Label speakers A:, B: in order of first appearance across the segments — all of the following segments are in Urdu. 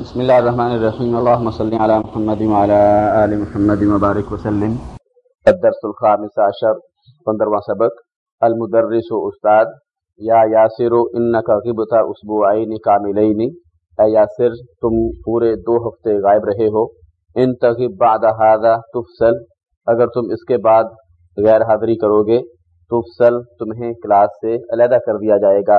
A: بسم اللہ الرحمن الرحیم۔ اللہم صلی علی محمد وعلی آل محمد مبارک وسلم۔ الدرس الخامس عشر، پندرواں سبق۔ المدرس و استاد۔ یا یاسر، انکا غبتا اسبوعین کاملین۔ اے یاسر، تم پورے دو ہفتے غائب رہے ہو۔ ان تغب بعد هذا تفصل۔ اگر تم اس کے بعد غیر حاضری کرو گے، تفصل تمہیں کلاس سے علیحدہ کر دیا جائے گا۔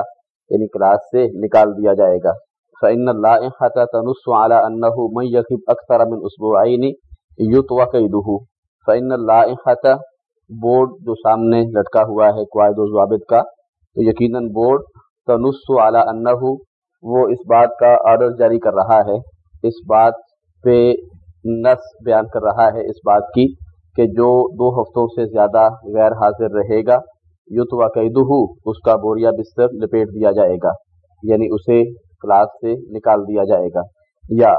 A: یعنی کلاس سے نکال دیا جائے گا۔ فإن اللائحة تنص على أنه من يكب أكثر من أسبوعين يطوى كيده فإن اللائحة بورڈ جو سامنے لٹکا ہوا ہے قواعد و ضوابط کا، تو یقیناً بورڈ تنص على أنه وہ اس بات کا آرڈر جاری کر رہا ہے، اس بات پہ نس بیان کر رہا ہے اس بات کی کہ جو دو ہفتوں سے زیادہ غیر حاضر رہے گا یتوا قیدہ اس کا بوریا بستر لپیٹ دیا جائے گا یعنی اسے کلاس سے نکال دیا جائے گا، یا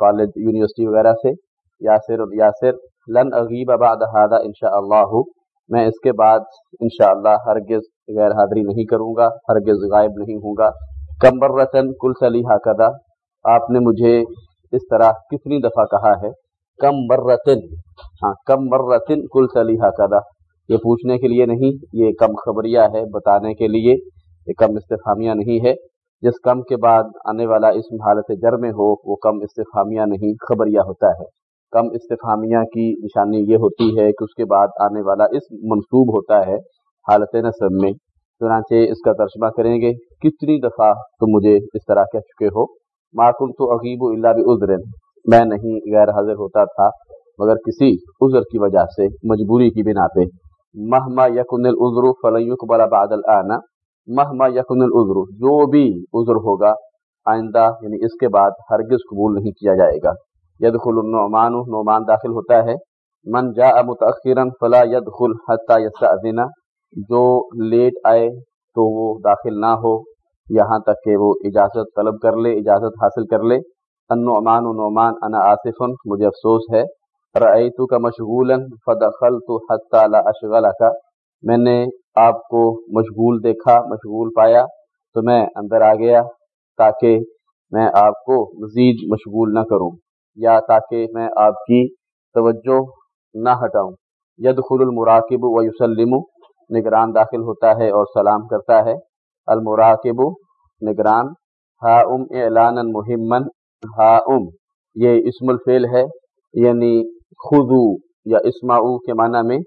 A: کالج یونیورسٹی وغیرہ سے یاسر یاسر لن اغیب بعد هذا انشاء اللہ میں اس کے بعد انشاءاللہ ہرگز غیر حاضری نہیں کروں گا، ہرگز غائب نہیں ہوں گا۔ کم برتن، کل سلیحہ کدا آپ نے مجھے اس طرح کتنی دفعہ کہا ہے، کم مرتن ہاں کم مرتن کل سلیحہ کدا یہ پوچھنے کے لیے نہیں، یہ کم خبریہ ہے، بتانے کے لیے، یہ کم استفامیہ نہیں ہے۔ جس کم کے بعد آنے والا اسم حالت جر میں ہو، وہ کم استفامیہ نہیں، خبریہ ہوتا ہے۔ کم استفامیہ کی نشانی یہ ہوتی ہے کہ اس کے بعد آنے والا اسم منصوب ہوتا ہے حالت نصب میں۔ چنانچہ اس کا ترجمہ کریں گے، کتنی دفعہ تم مجھے اس طرح کہہ چکے ہو؟ معقول تو عقیب اللہ بھی میں نہیں غیر حاضر ہوتا تھا، مگر کسی عذر کی وجہ سے مجبوری کی بنا پہ۔ مہما یقن العذر فلیق بلا بادل آنا مہما یقن العذر، جو بھی عذر ہوگا، آئندہ یعنی اس کے بعد ہرگز قبول نہیں کیا جائے گا۔ یدخل النعمان، نعمان داخل ہوتا ہے۔ من جا متأخرا فلا يدخل حتى يستأذن۔ جو لیٹ آئے تو وہ داخل نہ ہو۔ یہاں تک کہ وہ اجازت طلب کر لے، اجازت حاصل کر لے۔ النعمان، نعمان، انا آصف، مجھے افسوس ہے۔ رأیتو کا مشغولا فدخلت حتى لا اشغلک۔ میں نے آپ کو مشغول دیکھا، مشغول پایا، تو میں اندر آ گیا تاکہ میں آپ کو مزید مشغول نہ کروں یا تاکہ میں آپ کی توجہ نہ ہٹاؤں۔ ید خل المراکب و یوسلم نگران داخل ہوتا ہے اور سلام کرتا ہے۔ المراکب، نگران ہا ام اعلان مہمن ہا ام یہ اسم الفیل ہے یعنی خدو یا اسماؤ کے معنی میں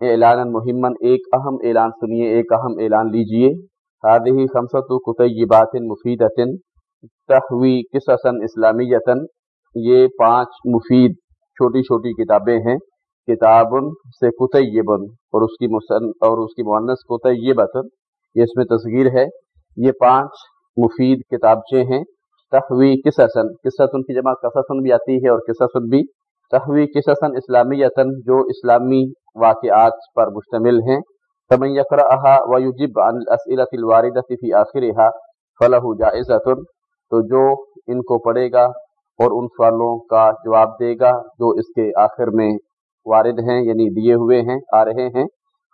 A: اعلان مہمن ایک اہم اعلان سنیے، ایک اہم اعلان لیجیے هذه خمسۃ کتیبات مفیدۃ، تحوی قصصا اسلامیتا۔ یہ پانچ مفید چھوٹی چھوٹی کتابیں ہیں۔ کتاب سے کتیبن اور اس کی مسن اور اس کی مؤنث کتیبۃ یہ اس میں تصغیر ہے۔ یہ پانچ مفید کتابچے ہیں۔ تحوی قصصا قصص کی جمع قصص بھی آتی ہے اور قصص بھی۔ تحوی قصص اسلامیتا، جو اسلامی واقعات پر مشتمل ہیں۔ فمن يقرأها ويجب عن الأسئلة الواردة في آخرها فله جائزة۔ تو جو ان کو پڑھے گا اور ان سوالوں کا جواب دے گا جو اس کے آخر میں وارد ہیں یعنی دیے ہوئے ہیں، آ رہے ہیں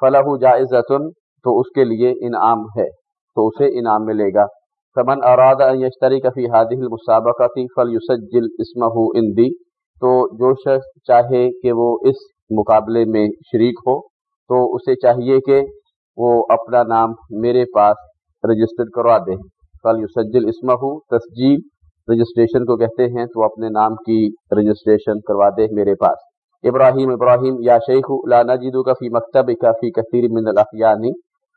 A: فلاح جائزۃ تو اس کے لیے انعام ہے، تو اسے انعام ملے گا۔ فمن اراد ان يشترك في هذه المسابقه فليسجل اسمه عندي۔ تو جو شخص چاہے کہ وہ اس مقابلے میں شریک ہو، تو اسے چاہیے کہ وہ اپنا نام میرے پاس رجسٹر کروا دے۔ کل یو اسما ہو تسجیل، رجسٹریشن کو کہتے ہیں تو اپنے نام کی رجسٹریشن کروا دے میرے پاس۔ ابراہیم ابراہیم، یا شیخ لانا جیدو کا فی مکتب کافی کثیر من الاحیانی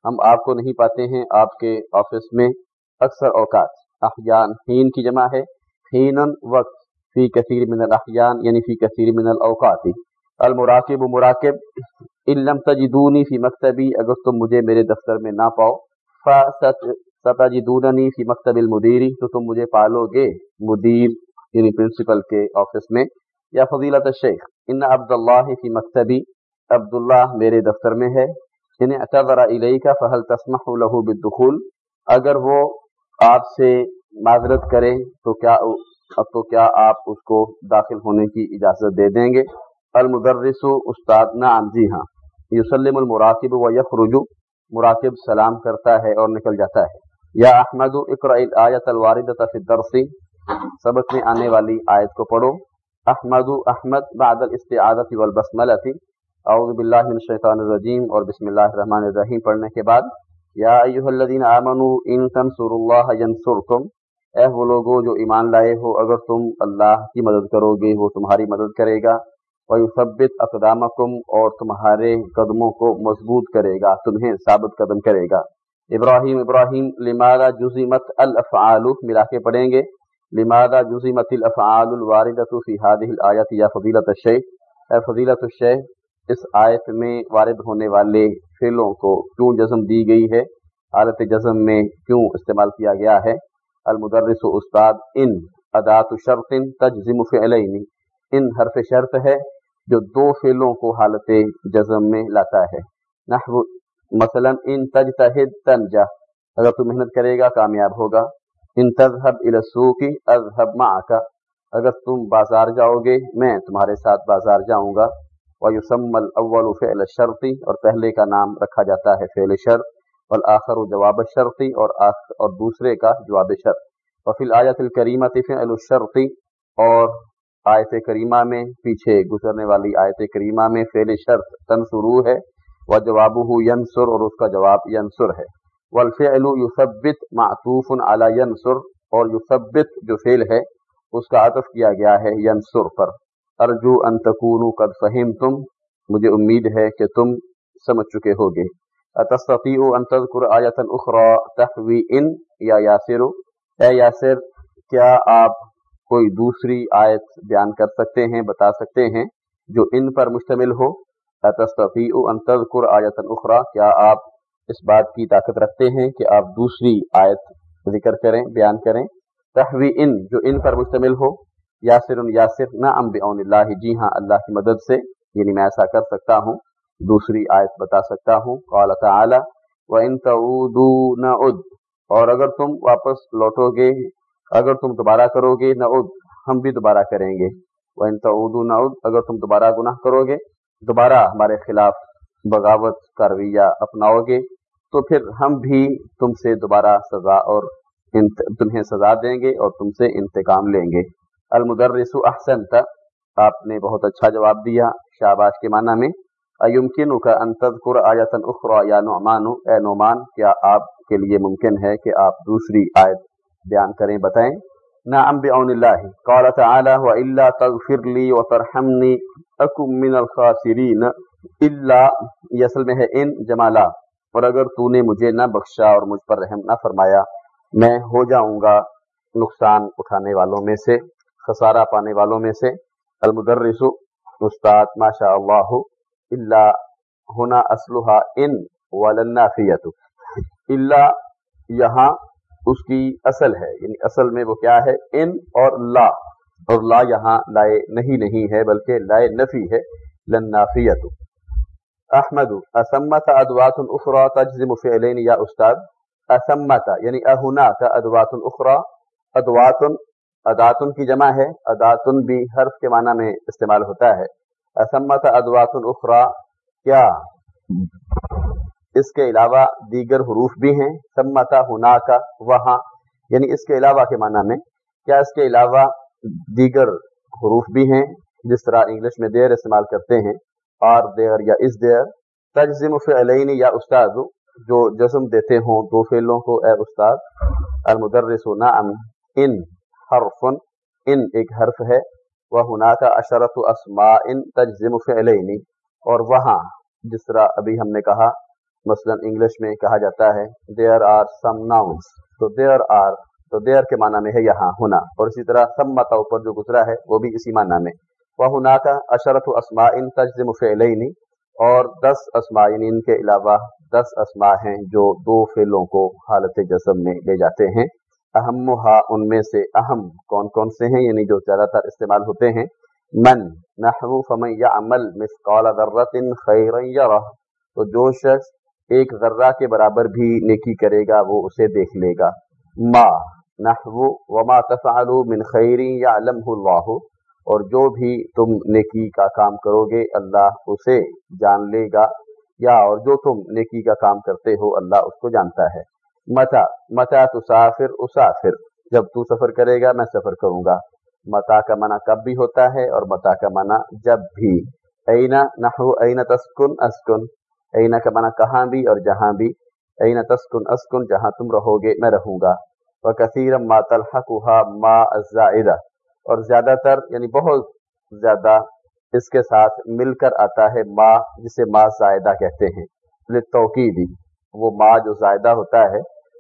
A: ہم آپ کو نہیں پاتے ہیں، آپ کے آفس میں اکثر اوقات۔ احیان ہین کی جمع ہے۔ ہین وقت، فی کثیر من الاحیان یعنی فی کثیر من الاوقات المراکب مراکب علم تجدونی فی مکتبی، اگر تم مجھے میرے دفتر میں نہ پاؤ ستجدوننی فی مکتب المدیری، تو تم مجھے پالو گے، مدیر یعنی پرنسپل کے آفس میں، یا فضیلت الشیخ، ان عبداللہ فی مکتبی، عبداللہ میرے دفتر میں ہے یعنی اعتذر الیکا فہل تسمح له بالدخول، اگر وہ آپ سے معذرت کرے، تو کیا اب تو کیا آپ اس کو داخل ہونے کی اجازت دے دیں گے؟ المدرس استاد نعم جی ہاں. یوسلم المراکب و یخرجو مراکب سلام کرتا ہے اور نکل جاتا ہے. یا احمد اقرا الآیت الواردۃ فی الدرس. سبق میں آنے والی آیت کو پڑھو. احمد احمد، بعد الاستعاذت والبسملت اعوذ باللہ من الشیطان الرجیم اور بسم اللہ الرحمن الرحیم پڑھنے کے بعد. یا ایوہ الذین آمنوا ان تنصروا اللہ ینصرکم. اے وہ لوگوں جو ایمان لائے ہو، اگر تم اللہ کی مدد کرو گے، وہ تمہاری مدد کرے گا. وَيُثَبِّتْ أَقْدَامَكُمْ اور تمہارے قدموں کو مضبوط کرے گا، تمہیں ثابت قدم کرے گا۔ ابراہیم ابراہیم، لماذا جزمت الافعال؟ ملا کے پڑھیں گے۔ لماذا جزمت الافعال الواردۃ فی هذه الآیت یا فضیلت الشیخ؟ اے فضیلت الشیخ، اس آیت میں وارد ہونے والے فعلوں کو کیوں جزم دی گئی ہے؟ حالت جزم میں کیوں استعمال کیا گیا ہے؟ المدرس استاد، ان ادات شرط تجزم فعلین۔ ان حرف شرط ہے۔ جو دو فعلوں کو حالت جزم میں لاتا ہے۔ نحو، مثلا، ان تجتہد تنجا اگر تو محنت کرے گا، کامیاب ہوگا۔ ان تذهب الى السوق، اذهب معك۔ اگر تم بازار جاؤ گے، میں تمہارے ساتھ بازار جاؤں گا۔ ويسمى الاول فعل الشرط، اور پہلے کا نام رکھا جاتا ہے فعل شرط۔ والآخر جواب الشرط، اور اور دوسرے کا جواب شرط۔ وفي الايه الكريمه فعل الشرط، اور آیت کریمہ میں، پیچھے گزرنے والی آیت کریمہ میں فعل شرط تنسرو ہے و جواب ینسر اور اس کا جواب ینسر ہے۔ والفعل یثبت معطوف علی ینسر اور یثبت جو فعل ہے، اس کا عطف کیا گیا ہے ینسر پر۔ ارجو ان تکونو قد فہمتم، مجھے امید ہے کہ تم سمجھ چکے ہوگے۔ اتستطیع ان تذکر آیتا اخرى تحوی ان یا یاسر، اے یاسر، کیا آپ کوئی دوسری آیت بیان کر سکتے ہیں، بتا سکتے ہیں جو ان پر مشتمل ہو۔ ان تذکر آیت اخرى۔ کیا آپ اس بات کی طاقت رکھتے ہیں کہ آپ دوسری آیت ذکر کریں، بیان کریں؟ تحوی ان جو ان پر مشتمل ہو۔ یاسر یاسر، نہ ام بعون اللہ جی ہاں اللہ کی مدد سے۔ یعنی میں ایسا کر سکتا ہوں، دوسری آیت بتا سکتا ہوں۔ قال تعالی، وَإِن تَعُودُوا نَعُدْ اور اگر تم واپس لوٹو گے اگر تم دوبارہ کرو گے نعود، ہم بھی دوبارہ کریں گے۔ وہ انتعود نعود، اگر تم دوبارہ گناہ کرو گے، دوبارہ ہمارے خلاف بغاوت کا رویہ اپناؤ گے، تو پھر ہم بھی تم سے دوبارہ سزا اور تمہیں سزا دیں گے اور تم سے انتقام لیں گے۔ المدرس احسن تھا آپ نے بہت اچھا جواب دیا شاباش کے معنی میں۔ ایمکن کا انتظر آیتن اخرا یا نعمان، اے نعمان، کیا آپ کے لیے ممکن ہے کہ آپ دوسری آیت بیان کریں، بتائیں۔ نعم بعون اللہ، قال تعالی و الا تغفر لی وترحمنی اکم من الخاسرین، الا یہ اصل میں ہے ان جمالا۔ اور اگر تو نے مجھے نہ بخشا اور مجھ پر رحم نہ فرمایا، میں ہو جاؤں گا نقصان اٹھانے والوں میں سے، خسارہ پانے والوں میں سے۔ المدرس، استاد ما شاء اللہ الا ہونا اسلحہ ان ولنافیت الا یہاں اس کی اصل ہے یعنی اصل میں وہ کیا ہے؟ ان اور لا۔ اور لا یہاں لائے نہیں نہیں ہے، بلکہ لائے نفی ہے۔ لنافیت احمد، اسمت ادوات اخرى تجزم فعلین یا استاد؟ اسمت یعنی اہنا کا ادوات اخرى ادوات اداتن کی جمع ہے۔ اداتن بھی حرف کے معنی میں استعمال ہوتا ہے۔ اسمت ادوات اخرى کیا؟ اس کے علاوہ دیگر حروف بھی ہیں، سمتا ہونا کا وہاں یعنی اس کے علاوہ کے معنی میں، کیا اس کے علاوہ دیگر حروف بھی ہیں جس طرح انگلش میں دیر استعمال کرتے ہیں، آر دیر یا اس دیر، تجزم فعلین یا استاد، جو جزم دیتے ہوں، دو فعلوں کو، اے استاد المدرس نعم ان حرف ان ایک حرف ہے وہ ہونا کا اشرف اسما ان تجزم فعلین، اور وہاں، جس طرح ابھی ہم نے کہا مثلا انگلش میں کہا جاتا ہے دیر آر سم ناؤنس تو دیر آر تو دیر کے معنی میں ہے یہاں ہونا اور اسی طرح سم متا اوپر جو گزرا ہے، وہ بھی اسی معنی میں۔ وہ ہونا کا اشرف اسما ان تجزم فعلینی اور دس اسما یعنی ان کے علاوہ دس اسما ہیں جو دو فعلوں کو حالت جسم میں لے جاتے ہیں۔ اہم ہا ان میں سے اہم کون کون سے ہیں یعنی جو زیادہ تر استعمال ہوتے ہیں۔ من، نحو فمن یعمل مثقال ذرت خیرا یرہ تو جو شخص ایک ذرہ کے برابر بھی نیکی کرے گا، وہ اسے دیکھ لے گا۔ ما، نحو، وما تفعلوا من خیر یعلمہ اللہ۔ اور جو بھی تم نیکی کا کام کرو گے، اللہ اسے جان لے گا۔ یا، اور جو تم نیکی کا کام کرتے ہو، اللہ اس کو جانتا ہے۔ متا متا تسافر اسافر۔ جب تو سفر کرے گا، میں سفر کروں گا۔ متا کا منع کب بھی ہوتا ہے، اور متا کا منع جب بھی۔ اینا نحو، اینا تسکن، اسکن۔ اینا کا منع کہاں بھی اور جہاں بھی۔ اینا تسکن اسکن، جہاں تم رہو گے میں رہوں گا۔ وہ کثیر ما تلحقها ما الزائدہ۔ اور زیادہ تر یعنی بہت زیادہ اس کے ساتھ مل کر آتا ہے ما، جسے ما زائدہ کہتے ہیں۔ یعنی توقیدی۔ وہ ما جو زائدہ ہوتا ہے،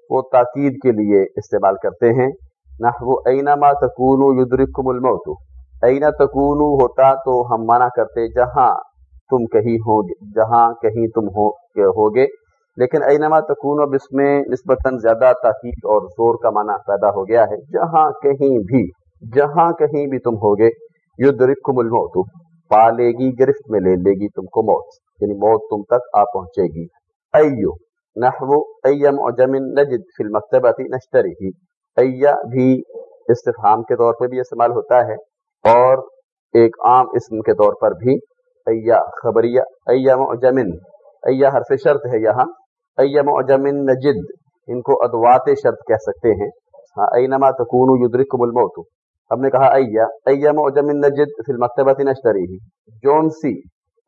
A: وہ تاکید کے لیے استعمال کرتے ہیں۔ نحو اینما تکونو یدرککم الموت اینا تکونو ہوتا تو ہم مانا کرتے جہاں تم کہیں ہو جہاں کہیں تم ہو گے لیکن اینما تکونو اب اس میں نسبتاً زیادہ تاکید اور زور کا معنی پیدا ہو گیا ہے، جہاں کہیں بھی، جہاں کہیں بھی تم ہوگے، یدرککم الموت، پالے گی گرفت میں لے لے گی تم کو موت۔ یعنی موت تم تک آ پہنچے گی۔ ایو نحو ایم معجم نجد فی المکتبہ نشتری ہی ایا بھی استفہام کے طور پہ بھی استعمال ہوتا ہے اور ایک عام اسم کے طور پر بھی ایا خبریہ ایا معجمن ایا حرف شرط ہے یہاں ایا معجمن نجد، ان کو ادوات شرط کہہ سکتے ہیں۔ ہاں اینما تکونو یدرککم الموت۔ ہم نے کہا ایا ایا معجمن نجد فی المکتبہ نشتری جون سی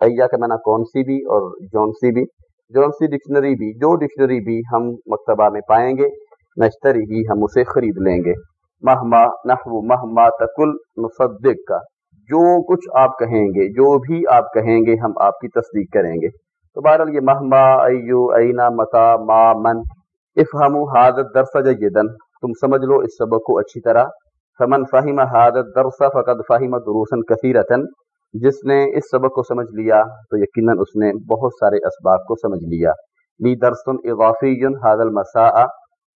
A: ایا کا معنی کون سی بھی اور جون سی بھی۔ جون سی ڈکشنری بھی، جو ڈکشنری بھی ہم مکتبہ میں پائیں گے نشتری ہی ہم اسے خرید لیں گے۔ مہما نحو مہما تکل مصدق کا جو کچھ آپ کہیں گے، جو بھی آپ کہیں گے، ہم آپ کی تصدیق کریں گے۔ تو بہرحال یہ مہما ایو اینا متا ما من افہم حادت درس جدن تم سمجھ لو اس سبق کو اچھی طرح۔ فمن فہم حادت درس فقد فہم دروسن کثیرتن جس نے اس سبق کو سمجھ لیا، تو یقیناً اس نے بہت سارے اسباب کو سمجھ لیا۔ لی درسن اضافی حاضل مسا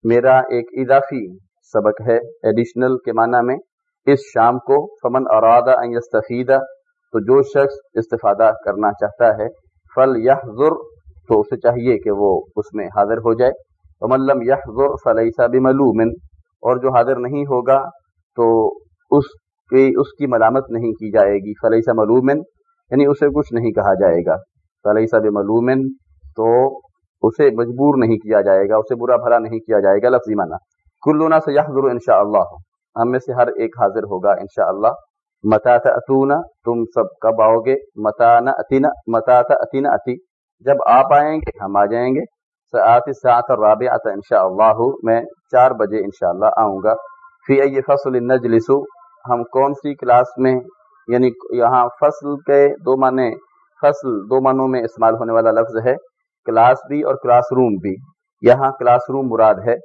A: میرا ایک اضافی سبق ہے۔ ایڈیشنل کے معنی میں اس شام کو فمن ارادہ استفیدہ تو جو شخص استفادہ کرنا چاہتا ہے فل یہ تو اسے چاہیے کہ وہ اس میں حاضر ہو جائے۔ وملم یہ ضر فلحیسہ بملومن، اور جو حاضر نہیں ہوگا، تو اس کہ اس کی ملامت نہیں کی جائے گی۔ فلح ملومن یعنی اسے کچھ نہیں کہا جائے گا۔ فلح صاحب تو اسے مجبور نہیں کیا جائے گا، اسے برا بھلا نہیں کیا جائے گا، لفظی مانا کلونا سے یہ ان اللہ ہم میں سے ہر ایک حاضر ہوگا ان شاء اللہ متا اتونا تم سب کب آؤ گے؟ متا اتینا متا اتینا اتی۔ جب آپ آئیں گے، ہم آ جائیں گے۔ ساعت ساعت رابعہ ان شاء اللہ میں چار بجے ان شاء اللہ آؤں گا۔ فی ائی فصل نجلسو ہم کون سی کلاس میں؟ یعنی یہاں فصل کے دو معنی، فصل دو معنوں میں استعمال ہونے والا لفظ ہے، کلاس بھی اور کلاس روم بھی یہاں کلاس روم مراد ہے۔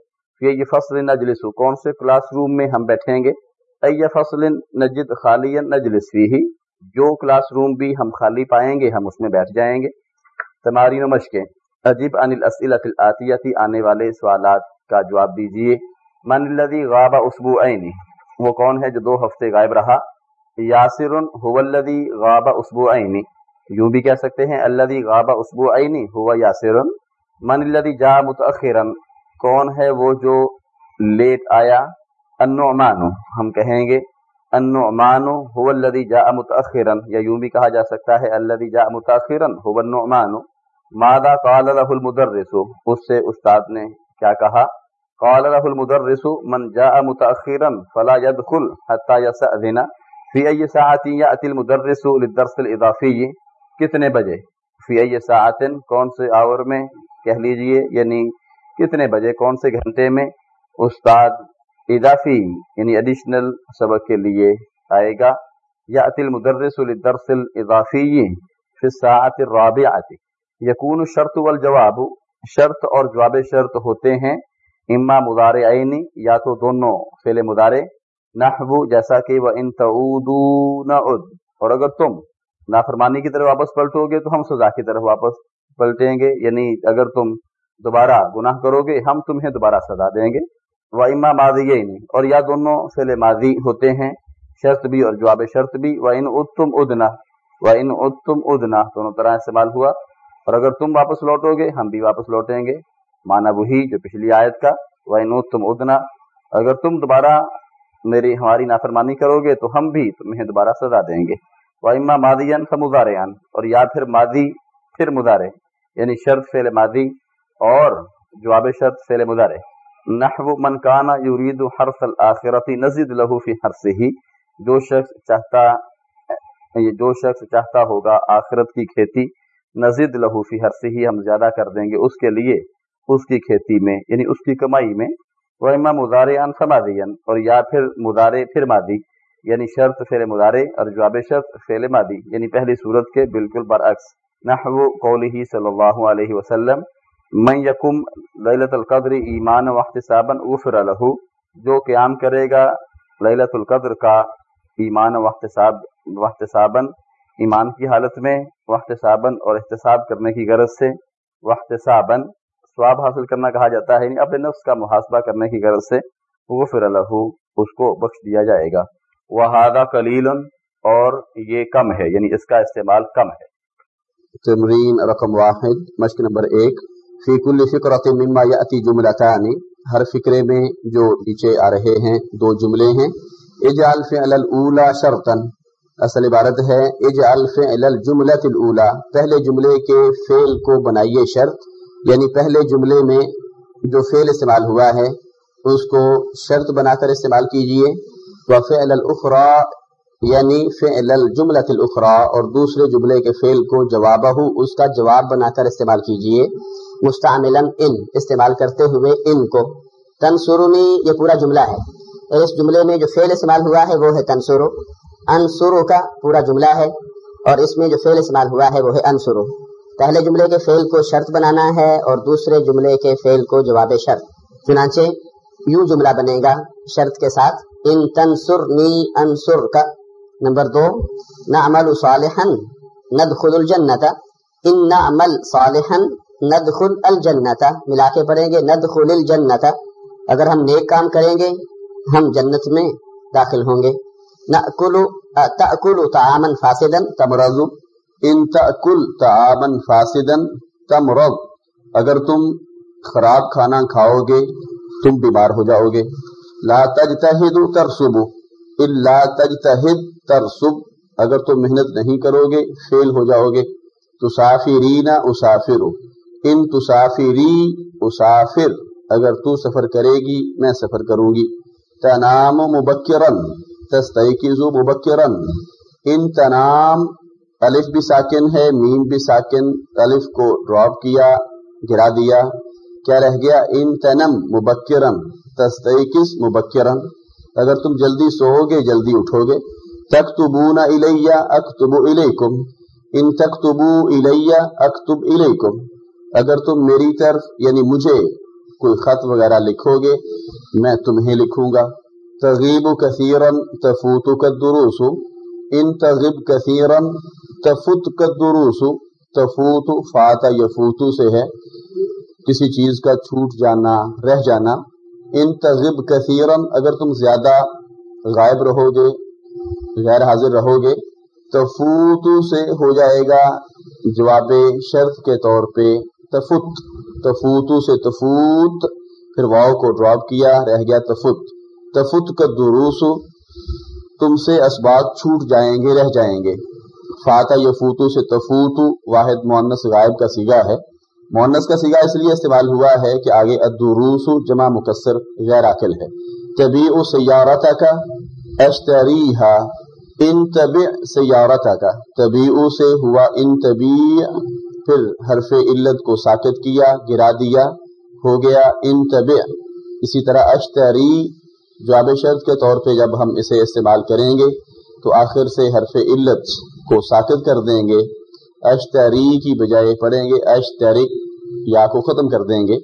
A: یہ فصل نجلس کون سے کلاس روم میں ہم بیٹھیں گے؟ اے فصل نجد خالی نجلس ہی۔ جو کلاس روم بھی ہم خالی پائیں گے، ہم اس میں بیٹھ جائیں گے۔ تمارین و مشقیں عجیب ان الاسئلۃ الاتیتی آنے والے سوالات کا جواب دیجیے من الذي غاب اسبوعین؟ وہ کون ہے جو دو ہفتے غائب رہا؟ یاسر الدی غاب اسبو عینی یوں بھی کہہ سکتے ہیں اللہ غاب اسبو عینی ہوا یاسر۔ من الدی جا متأخرن کون ہے وہ جو لیٹ آیا؟ النعمان، ہم کہیں گے النعمان هو الذي جاء متأخرا، یا یوں بھی کہا جا سکتا ہے الذي جاء متأخرا، هو النعمان۔ ماذا قال له المدرس؟ اس سے استاد نے کیا کہا؟ قال له المدرس، من جاء متأخرا فلا يدخل حتى يستأذن۔ في اي ساعه ياتي المدرس للدرس الاضافي کتنے بجے؟ فی ای ساعت، کون سے آور میں؟ کہہ لیجیے یعنی کتنے بجے، کون سے گھنٹے میں استاد اضافی یعنی ایڈیشنل سبق کے لیے آئے گا؟ یا اتل مدرس الدرس الاضافی فی الساعت الرابعہ۔ یکون شرط والجواب، شرط اور جواب شرط ہوتے ہیں۔ اما مدار عینی یا تو دونوں فعل مدارے نحو، جیسا کہ وہ ان اور اگر تم نافرمانی کی طرف واپس پلٹو گے تو ہم سزا کی طرف واپس پلٹیں گے۔ یعنی اگر تم دوبارہ گناہ کرو گے، ہم تمہیں دوبارہ سزا دیں گے۔ وہ اما ماضی اور یا دونوں فعل ماضی ہوتے ہیں۔ شرط بھی اور جواب شرط بھی۔ وہ ان اتم ادنا و ان اتم ادنا، دونوں طرح استعمال ہوا۔ اور اگر تم واپس لوٹو گے، ہم بھی واپس لوٹیں گے۔ مانا وہی جو پچھلی آیت کا وہ تم ادنا۔ اگر تم دوبارہ میری ہماری نافرمانی کرو گے، تو ہم بھی تمہیں دوبارہ سزا دیں گے۔ وہ اما مادین فمزاران اور یا پھر ماضی پھر مدارے یعنی شرط فعل ماضی۔ اور جواب شرط فعل مدارے نحو من کانا یرید حرف الآخرتی نزید لہو فی حرسہی جو شخص چاہتا جو شخص چاہتا ہوگا آخرت کی کھیتی نزید لہو فی حرسہی ہم زیادہ کر دیں گے اس کے لیے، اس کی کھیتی میں یعنی اس کی کمائی میں۔ وہ اما مدارے ان اور یا پھر مدارے پھر مادی یعنی شرط فعل مدارے اور جواب شرط فعل مادی یعنی پہلی صورت کے بالکل برعکس۔ نحو قوله صلی اللہ علیہ وسلم من یکم لیلت القدر ایمان واحتسابا غفر له، جو قیام کرے گا لیلت القدر کا ایمان واحتساب، واحتسابا ایمان کی حالت میں، واحتسابا اور احتساب کرنے کی غرض سے، واحتسابا ثواب حاصل کرنا کہا جاتا ہے یعنی اپنے نفس کا محاسبہ کرنے کی غرض سے غفر له، اس کو بخش دیا جائے گا۔ وہادہ کلیل اور یہ کم ہے یعنی اس کا استعمال کم ہے۔
B: تمرین رقم واحد، مشق نمبر ایک۔ فی کل فکرت مما یاتی جملتان، ہر فکرے میں جو نیچے آ رہے ہیں، دو جملے ہیں۔ اجعل فعل الاولا شرطا، اصل عبارت ہے، اجعل فعل الجملۃ الاولا پہلے جملے کے فعل کو بنائیے شرط یعنی پہلے جملے میں جو فعل استعمال ہوا ہے، اس کو شرط بنا کر استعمال کیجیے۔ وفعل الاخرى یعنی فعل الجملۃ الاخرى، اور دوسرے جملے کے فعل کو جوابہ، اس کا جواب بنا کر استعمال کیجیے۔ مستعملا ان استعمال کرتے ہوئے ان کو۔ تنصرنی یہ پورا جملہ ہے۔ اس جملے میں جو فعل استعمال ہوا ہے وہ ہے تنصرو انصرو کا پورا جملہ ہے۔ اور اس میں جو فعل استعمال ہوا ہے وہ ہے انصرو پہلے جملے کے فعل کو شرط بنانا ہے اور دوسرے جملے کے فعل کو جواب شرط۔ چنانچہ یوں جملہ بنے گا شرط کے ساتھ۔ ان تنصرنی انصر کا نمبر دو۔ نعمل صالحا ندخل الجنت۔ ان نعمل صالحا ندخل الجنت. ملا کے پڑھیں گے، ندخل الجنت. اگر ہم نیک کام کریں گے، ہم جنت میں داخل ہوں گے. نأکل، تأکل طعاما فاسدا، تمرض.
A: ان تأکل طعاما فاسدا، تمرض. اگر تم خراب کھانا کھاؤ گے، تم بیمار ہو جاؤ گے. لا تجتہد ترسب، الا تجتہد ترسب. اگر تم محنت نہیں کرو گے، فیل ہو جاؤ گے. تسافرین اسافر ان تسافری اسافر اگر تو سفر کرے گی، میں سفر کروں گی۔ تنام مبکرن، تستیقظ مبکرن۔ ان تنام، الف بھی ساکن ہے، میم بھی ساکن۔ الف کو ڈراپ کیا، گرا دیا۔ کیا رہ گیا؟ ان تنم مبکرن، تستیقظ مبکرن۔ اگر تم جلدی سو گے، جلدی اٹھو گے۔ تکتبون الیہ، اکتب الیکم۔ ان تکتبو الیہ، اکتب الیکم۔ اگر تم میری طرف یعنی مجھے کوئی خط وغیرہ لکھو گے، میں تمہیں لکھوں گا۔ تغیب کثیرن تفوت الدروس ان تغیب کثیرن تفت الدروس تفوت فات یفوتو سے ہے۔ کسی چیز کا چھوٹ جانا، رہ جانا۔ ان تغب کثیرم اگر تم زیادہ غائب رہو گے، غیر حاضر رہو گے تفوتو سے ہو جائے گا۔ جواب شرط کے طور پہ تفت تفوتو سے تفوت، پھر واؤ کو ڈراپ کیا، رہ گیا تفت تفت کا دروس تم سے اسباق چھوٹ جائیں گے، رہ جائیں گے۔ فاتح یفوتو سے تفوتو، واحد مونس غائب کا سیگا ہے۔ مونس کا سیگا اس لیے استعمال ہوا ہے کہ آگے ادروس جمع مکسر غیر عقل ہے۔ طبی سیارت کا اشتریحا ان طبع سیارت کا طبی سے ہوا ان طبی پھر حرف علت کو ساکت کیا، گرا دیا، ہو گیا انتبع۔ اسی طرح اشتری جواب شرط کے طور پہ جب ہم اسے استعمال کریں گے، تو آخر سے حرف علت کو ساکت کر دیں گے۔ اشتری کی بجائے پڑھیں گے اشتری، یا کو ختم کر دیں گے۔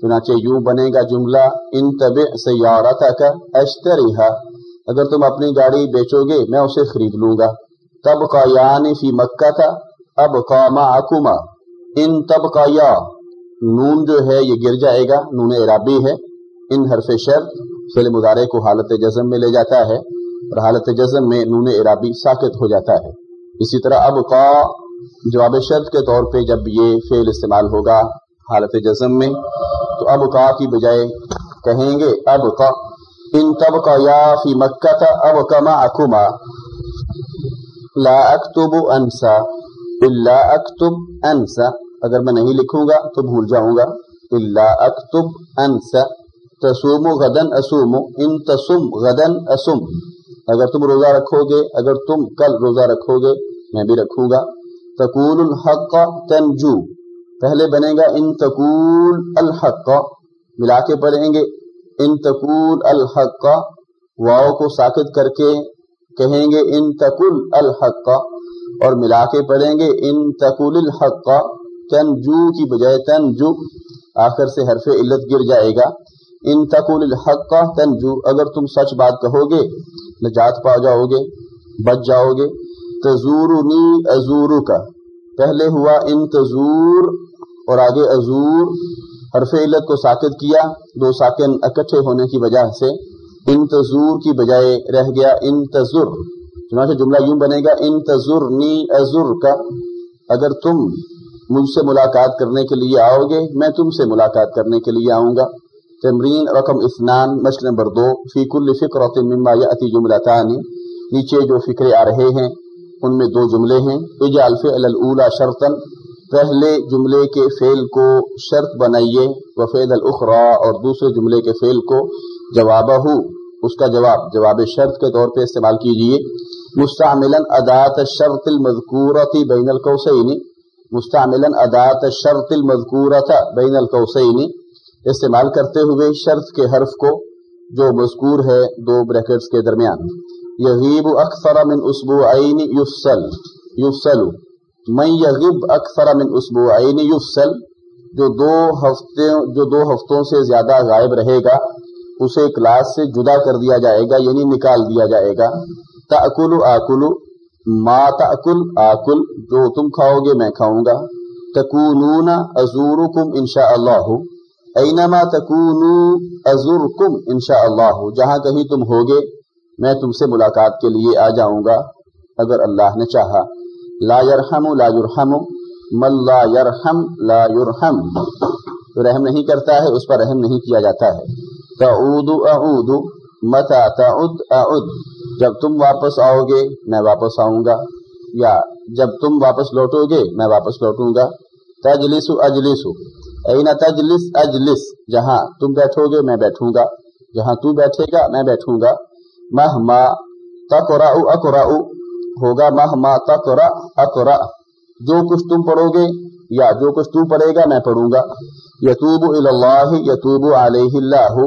A: چنانچہ یوں بنے گا جملہ ان طب کا اشتریحا اگر تم اپنی گاڑی بیچو گے، میں اسے خرید لوں گا۔ تب کا یعنی فی مکہ تھا۔ اب قاما اکما ان تب کا یا، نون جو ہے یہ گر جائے گا، نون عرابی ہے، ان حرف شرط فعل مدارے کو حالت جزم میں لے جاتا ہے اور حالت جزم میں نون عرابی ساکت ہو جاتا ہے۔ اسی طرح اب کا جواب شرط کے طور پہ جب یہ فعل استعمال ہوگا حالت جزم میں، تو اب کا کی بجائے کہیں گے اب کا ان تب کا یا فی مکہ تھا اب کما اکما لا اکتب انسا اللہ اکتب انسا اگر میں نہیں لکھوں گا تو بھول جاؤں گا اللہ اکتب انسا تسوم غدن اسوم ان تسم غدن اسم اگر تم روزہ رکھو گے، اگر تم کل روزہ رکھو گے، میں بھی رکھوں گا۔ تقول الحق تنجو پہلے بنے گا ان تقول الحق، ملا کے پڑھیں گے۔ ان تقول الحق واؤ کو ساکت کر کے کہیں گے ان تقل الحق۔ اور ملا کے پڑھیں گے، ان تقول الحق تنجو کی بجائے تنجو آخر سے حرف علت گر جائے گا، ان تقول الحق تنجو اگر تم سچ بات کہو گے، نجات پا جاؤ گے، بچ جاؤ گے، تزورنی ازورو کا پہلے ہوا، ان تزور اور آگے، ازور. حرف علت کو ساکت کیا، دو ساکن اکٹھے ہونے کی وجہ سے، ان تزور کی بجائے رہ گیا، ان تزر. چنانچہ جملہ یوں بنے گا، ان تزر ازر کا اگر تم مجھ سے ملاقات کرنے کے لیے آؤ گے میں تم سے ملاقات کرنے کے لیے آؤں گا۔ تمرین رقم اسنان مشق نمبر دو، فی کل فکر مما یا اتی جملہ نیچے جو فکرے آ رہے ہیں، ان میں دو جملے ہیں۔ اجال فعل الاولا شرطن پہلے جملے کے فعل کو شرط بنائیے وفید الاخرى اور دوسرے جملے کے فعل کو جوابہ، اس کا جواب جواب شرط کے طور پہ استعمال کیجیے مستعملا ادات الشرط المذکورۃ بین القوسین مستعملا ادات الشرط المذکورۃ بین القوسین استعمال کرتے ہوئے شرط کے حرف کو جو مذکور ہے دو بریکٹس کے درمیان. یغیب اکثر من اسبوعین یفصل یفصل من یغیب اکثر من اسبوعین یفصل جو دو ہفتے، جو دو ہفتوں سے زیادہ غائب رہے گا، اسے کلاس سے جدا کر دیا جائے گا یعنی نکال دیا جائے گا. تاکل آکل ما تاکل آکل، جو تم کھاؤ گے میں کھاؤں گا۔ تکونون ازورکم انشاء اللہ اینما تکونو ازورکم انشاء اللہ جہاں کہیں تم ہوگے، میں تم سے ملاقات کے لیے آ جاؤں گا، اگر اللہ نے چاہا۔ لا یرحم لا یرحم۔ من لا یرحم لا یرحم۔ تو رحم نہیں کرتا ہے، اس پر رحم نہیں کیا جاتا ہے۔ تعود اعود متا تعود اعود۔ جب تم واپس آؤ گے، میں واپس آؤں گا، یا جب تم واپس لوٹو گے، میں واپس لوٹوں گا۔ تجلس اجلس اینا تجلس، اجلس۔ جہاں تم بیٹھو گے، میں بیٹھوں گا۔ جہاں تو بیٹھے گا، میں بیٹھوں گا۔ مہما تقرا اقرا ہوگا مہما تقرا اقرا جو کچھ تم پڑھو گے، یا جو کچھ تو پڑھے گا، میں پڑھوں گا۔ یتوب اللہ یتوب علیہ اللہ۔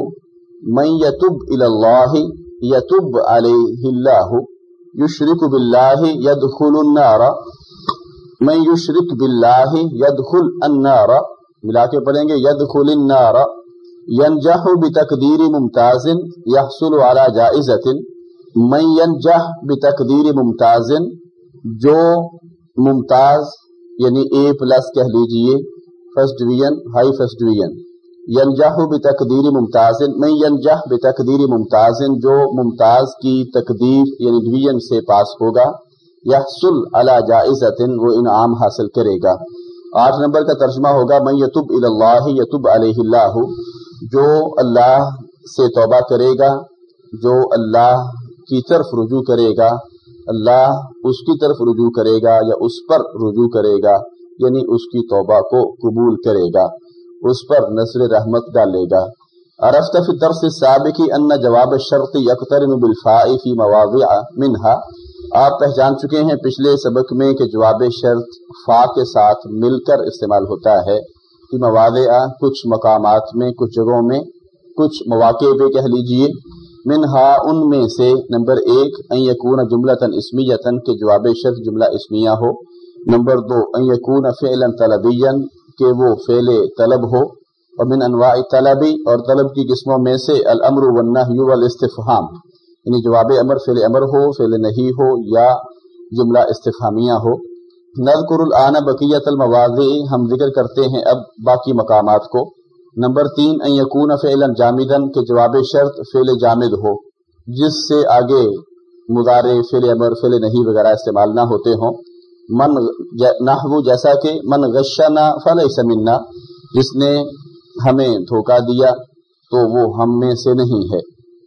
A: من یتوب اللہ یتوب علیہ اللہ یشرک باللہ یدخل النار. من یشرک باللہ یدخل النار. ملا کے پڑھیں گے. یدخل النار. ینجح بتقدیر ممتاز یحصل على جائزت من ینجح بتقدیر ممتاز. جو ممتاز یعنی اے پلس کہہ لیجیے. First division high first division ینجح بتقدیر ممتاز من ینجح بتقدیر ممتاز، جو ممتاز کی تقدیر یعنی ڈویژن سے پاس ہوگا، یحصل على جائزت وہ انعام حاصل کرے گا۔ آٹھ نمبر کا ترجمہ ہوگا، من یتب اللہ یتب علیہ اللہ، جو اللہ سے توبہ کرے گا، جو اللہ کی طرف رجوع کرے گا، اللہ اس کی طرف رجوع کرے گا یا اس پر رجوع کرے گا یعنی اس کی توبہ کو قبول کرے گا۔ اس پر نظر رحمت ڈالے گا۔ عرفت فی درس سابقی ان جواب شرط یکترن بالفاء فی مواضع منہا۔ آپ پہچان چکے ہیں پچھلے سبق میں کہ جواب شرط فا کے ساتھ مل کر استعمال ہوتا ہے کی مواضع کچھ مقامات میں، کچھ جگہوں میں، کچھ مواقع پہ کہہ لیجیے۔ منہا ان میں سے نمبر ایک، ان یکون جملتن اسمیتن کے جواب شرط جملہ اسمیہ ہو۔ نمبر دو، ان یکون فعلا طلبیا۔ کہ وہ فعل طلب ہو اور من انواع طلبی اور طلب کی قسموں میں سے الامر والنہی والاستفہام یعنی جواب امر، فعل امر ہو، فعل نہیں ہو یا جملہ استفہامیہ ہو۔ نذکر الان بقیت المواضع، ہم ذکر کرتے ہیں اب باقی مقامات کو۔ نمبر تین، ان یکون فعلا جامدن کے جواب شرط فعل جامد ہو، جس سے آگے مضارع، فعل امر، فعل نہیں وغیرہ استعمال نہ ہوتے ہوں۔ من نحو جیسا کہ من غشنا فلیس منا، جس نے ہمیں دھوکا دیا تو وہ ہم میں سے نہیں ہے۔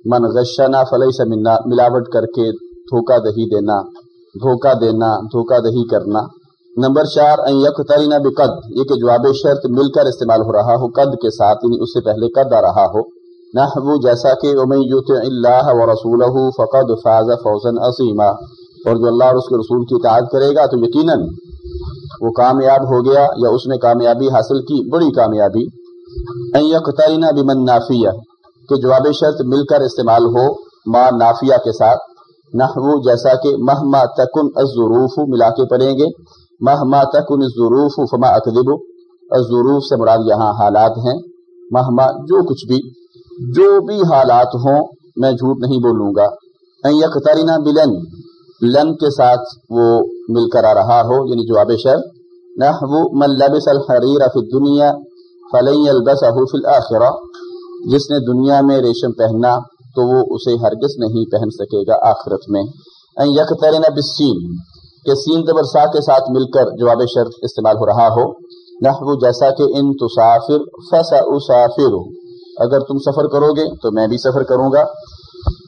A: من غشنا فلیس منا، ملاوٹ کر کے دھوکا دہی دینا دھوکا دینا دھوکا دہی کرنا۔ نمبر چار ترینا بقد، یہ کہ جواب شرط مل کر استعمال ہو رہا ہو، قد کے ساتھ یعنی اس سے پہلے قد آ رہا ہو۔ نحو، جیسا کہ ومن یطع اللہ و رسولہ فقد فاز فوزا عظیما۔ اور جو اللہ اور اس کے رسول کی اطاعت کرے گا تو یقیناً وہ کامیاب ہو گیا یا اس نے کامیابی حاصل کی، بڑی کامیابی۔ ان بمن نافیہ، کہ جواب شرط مل کر استعمال ہو ما نافیہ کے ساتھ۔ نحو جیسا کہ مہما تکن الظروف ملا کے پڑھیں گے۔ مہما تکن الظروف فما اکذب الظروف سے مراد یہاں حالات ہیں۔ مہما جو کچھ بھی، جو بھی حالات ہوں، میں جھوٹ نہیں بولوں گا۔ یکترینا بلن لن کے ساتھ وہ مل کر آ رہا ہو یعنی جواب شر نحو من لبس الحریر فی الدنیا فلن يلبسه فی الاخرہ۔ جس نے دنیا میں ریشم پہنا تو وہ اسے ہرگز نہیں پہن سکے گا آخرت میں۔ این یکترینا بالسین، کہ سین تبرسا کے ساتھ مل کر جواب شرط استعمال ہو رہا ہو۔ نحو جیسا کہ ان تسافر فسا اگر تم سفر کرو گے تو میں بھی سفر کروں گا۔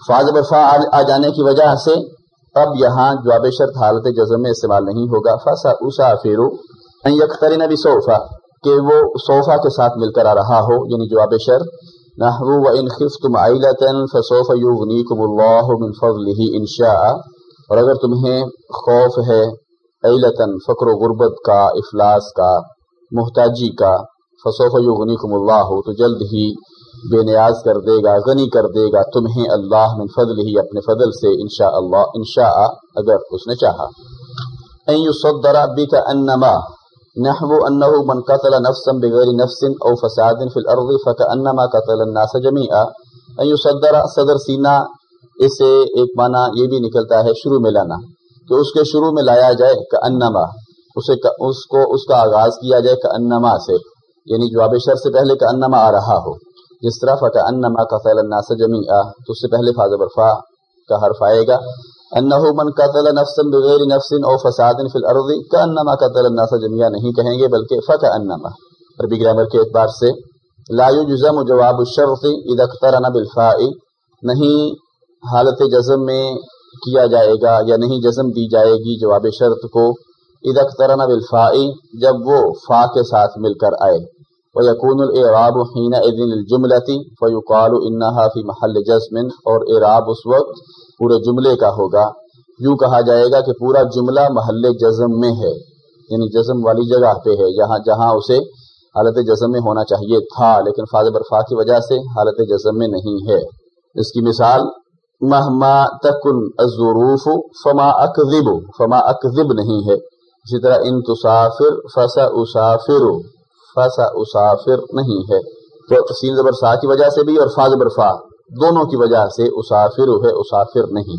A: فاض برفا آ جانے کی وجہ سے اب یہاں جواب شرط حالت جزم میں استعمال نہیں ہوگا، فسا اسافر یکترین بھی صوفا، کہ وہ صوفا کے ساتھ مل کر آ رہا ہو یعنی جواب شرط، نحو و ان خفتم عیلتا فسوف یغنیکم اللہ من فضلہ انشاء اور اگر تمہیں خوف ہے عیلتن، فقر و غربت کا، افلاس کا، محتاجی کا فصوف یغنیکم اللہ، تو جلد ہی بے نیاز کر دے گا، غنی کر دے گا، تمہیں اللہ من فضل ہی اپنے فضل سے انشاء اللہ انشاء اگر اس نے چاہا۔ ان یصدر بک انما، نحو انه من قتل نفسا بغیر نفس او فساد فی الارض فكانما قتل الناس جميعا ان یصدر، صدر سینہ اس سے ایک معنی یہ بھی نکلتا ہے، شروع میں لانا۔ کہ اس کے شروع میں لایا جائے کہ انما اسے اس کو، اس کا آغاز کیا جائے کہ انما سے۔ یعنی جواب شر سے پہلے کہ انما آ رہا ہو۔ جس طرح فتح انما کا فیل الناس جمی تو اس سے پہلے فاض برفا کا حرف آئے گا۔ انہو من قتل نفسا بغیر نفس او فساد فی الارض کا قتل الناس جميعا نہیں کہیں گے، بلکہ فتح انما عربی گرامر کے اعتبار سے لا يجزم جواب الشرط اذا اقترن بالفاء، نہیں حالت جزم میں کیا جائے گا یا نہیں جزم دی جائے گی جواب شرط کو ادخترن بالفائی جب وہ فا کے ساتھ مل کر آئے۔ وہ یقون العراب حین اذن الجملتی فیقال انہا فی محل جزم اور اعراب اس وقت پورے جملے کا ہوگا۔ یوں کہا جائے گا کہ پورا جملہ محل جزم میں ہے یعنی جزم والی جگہ پہ ہے جہاں جہاں اسے حالت جزم میں ہونا چاہیے تھا، لیکن فاض برفا کی وجہ سے حالت جزم میں نہیں ہے۔ اس کی مثال، مہما تکن الظروف فما اکذب فما اکذب نہیں ہے۔ اسی طرح، ان تصافر فسا اسافر فسا اسافر نہیں ہے۔ تو سین زبر سا کی وجہ سے بھی اور فا زبر فا دونوں کی وجہ سے اسافر ہے اسافر نہیں۔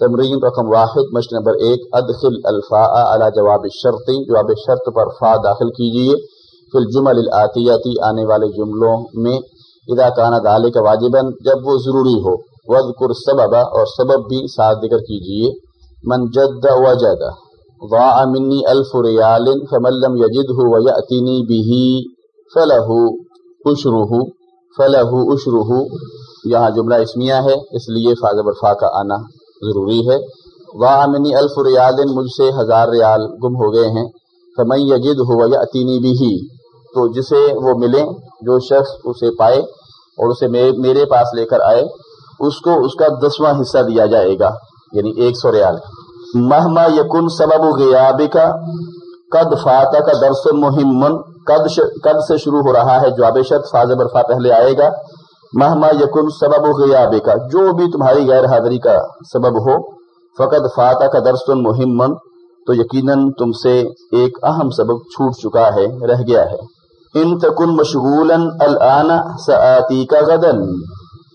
A: تمرین رقم واحد، مشق نمبر ایک، ادخل الفا علی جواب شرطی جواب شرط پر فا داخل کیجیے۔ فی الجمل الاتیاتی آنے والے جملوں میں اذا کانا دالک واجبا، جب وہ ضروری ہو۔ وذکر سبب، اور سبب بھی ساتھ ذکر کیجیے۔ من جد وجد۔ ضاع منی الف ریال فمن لم يجده ويأتني به فله اشره فله اشره یہاں جملہ اسمیہ ہے، اس لیے فاض برفا کا آنا ضروری ہے۔ ضاع منی الف ریال، مجھ سے ہزار ریال گم ہو گئے ہیں۔ فمن يجده ويأتني به تو جسے وہ ملے جو شخص اسے پائے اور اسے میرے پاس لے کر آئے، اس کو اس کا دسواں حصہ دیا جائے گا یعنی ایک سو ریال۔ مہما یکن سبب غیاب کا قد فاتح کا درس مہم، قد قد سے شروع ہو رہا ہے جواب شرط فاض برفا پہلے آئے گا۔ مہما یکن سبب غیاب کا جو بھی تمہاری غیر حاضری کا سبب ہو فقط فاتح کا درس مہم۔ تو یقیناً تم سے ایک اہم سبب چھوٹ چکا ہے، رہ گیا ہے۔ ان تکن مشغول الان سآتی کا غدن۔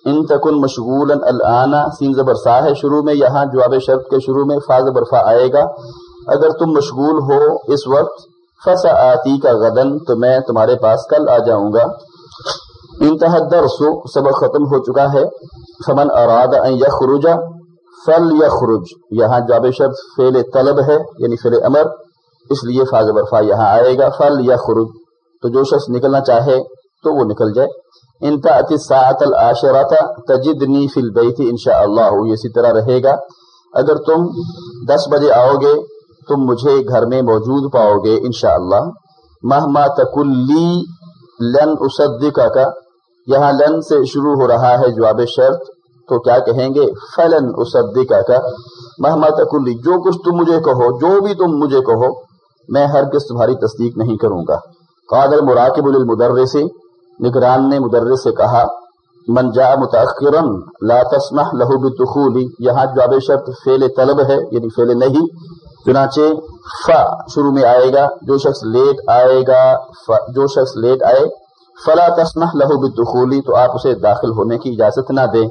A: ان تکن مشغول الانا سین زبر سا ہے شروع میں، یہاں جواب شرط کے شروع میں فا زبر فا آئے گا۔ اگر تم مشغول ہو اس وقت فسا آتی کا غدن تو میں تمہارے پاس کل آ جاؤں گا۔ انتہا درس سبق ختم ہو چکا ہے۔ فمن اراد ان یخرج فل یخرج یہاں جواب شرط فعل طلب ہے یعنی فعل امر۔ اس لیے فا زبر فا یہاں آئے گا فل یخرج تو جو شخص نکلنا چاہے، تو وہ نکل جائے۔ ان انتا ساعت العاشرات تجدنی فی البیت انشاء اللہ یہ اسی طرح رہے گا۔ اگر تم دس بجے آؤ گے، تم مجھے گھر میں موجود پاؤ گے انشاء اللہ مہما تکلی لن اصدقہ کا یہاں لن سے شروع ہو رہا ہے جواب شرط، تو کیا کہیں گے؟ فلن اسدقہ کا محمد کلی جو کچھ تم مجھے کہو، جو بھی تم مجھے کہو، میں ہر کس تمہاری تصدیق نہیں کروں گا۔ قادر مراکب المدرس نگران نے مدرس سے کہا، من جا متاخرن لا تسمح له بالدخول. یہاں جواب شرط فعل طلب ہے یعنی فعل نہیں، چنانچہ ف شروع میں آئے گا، جو شخص لیٹ آئے گا جو شخص لیٹ آئے، فلا تسمح له بالدخول، تو آپ اسے داخل ہونے کی اجازت نہ دیں۔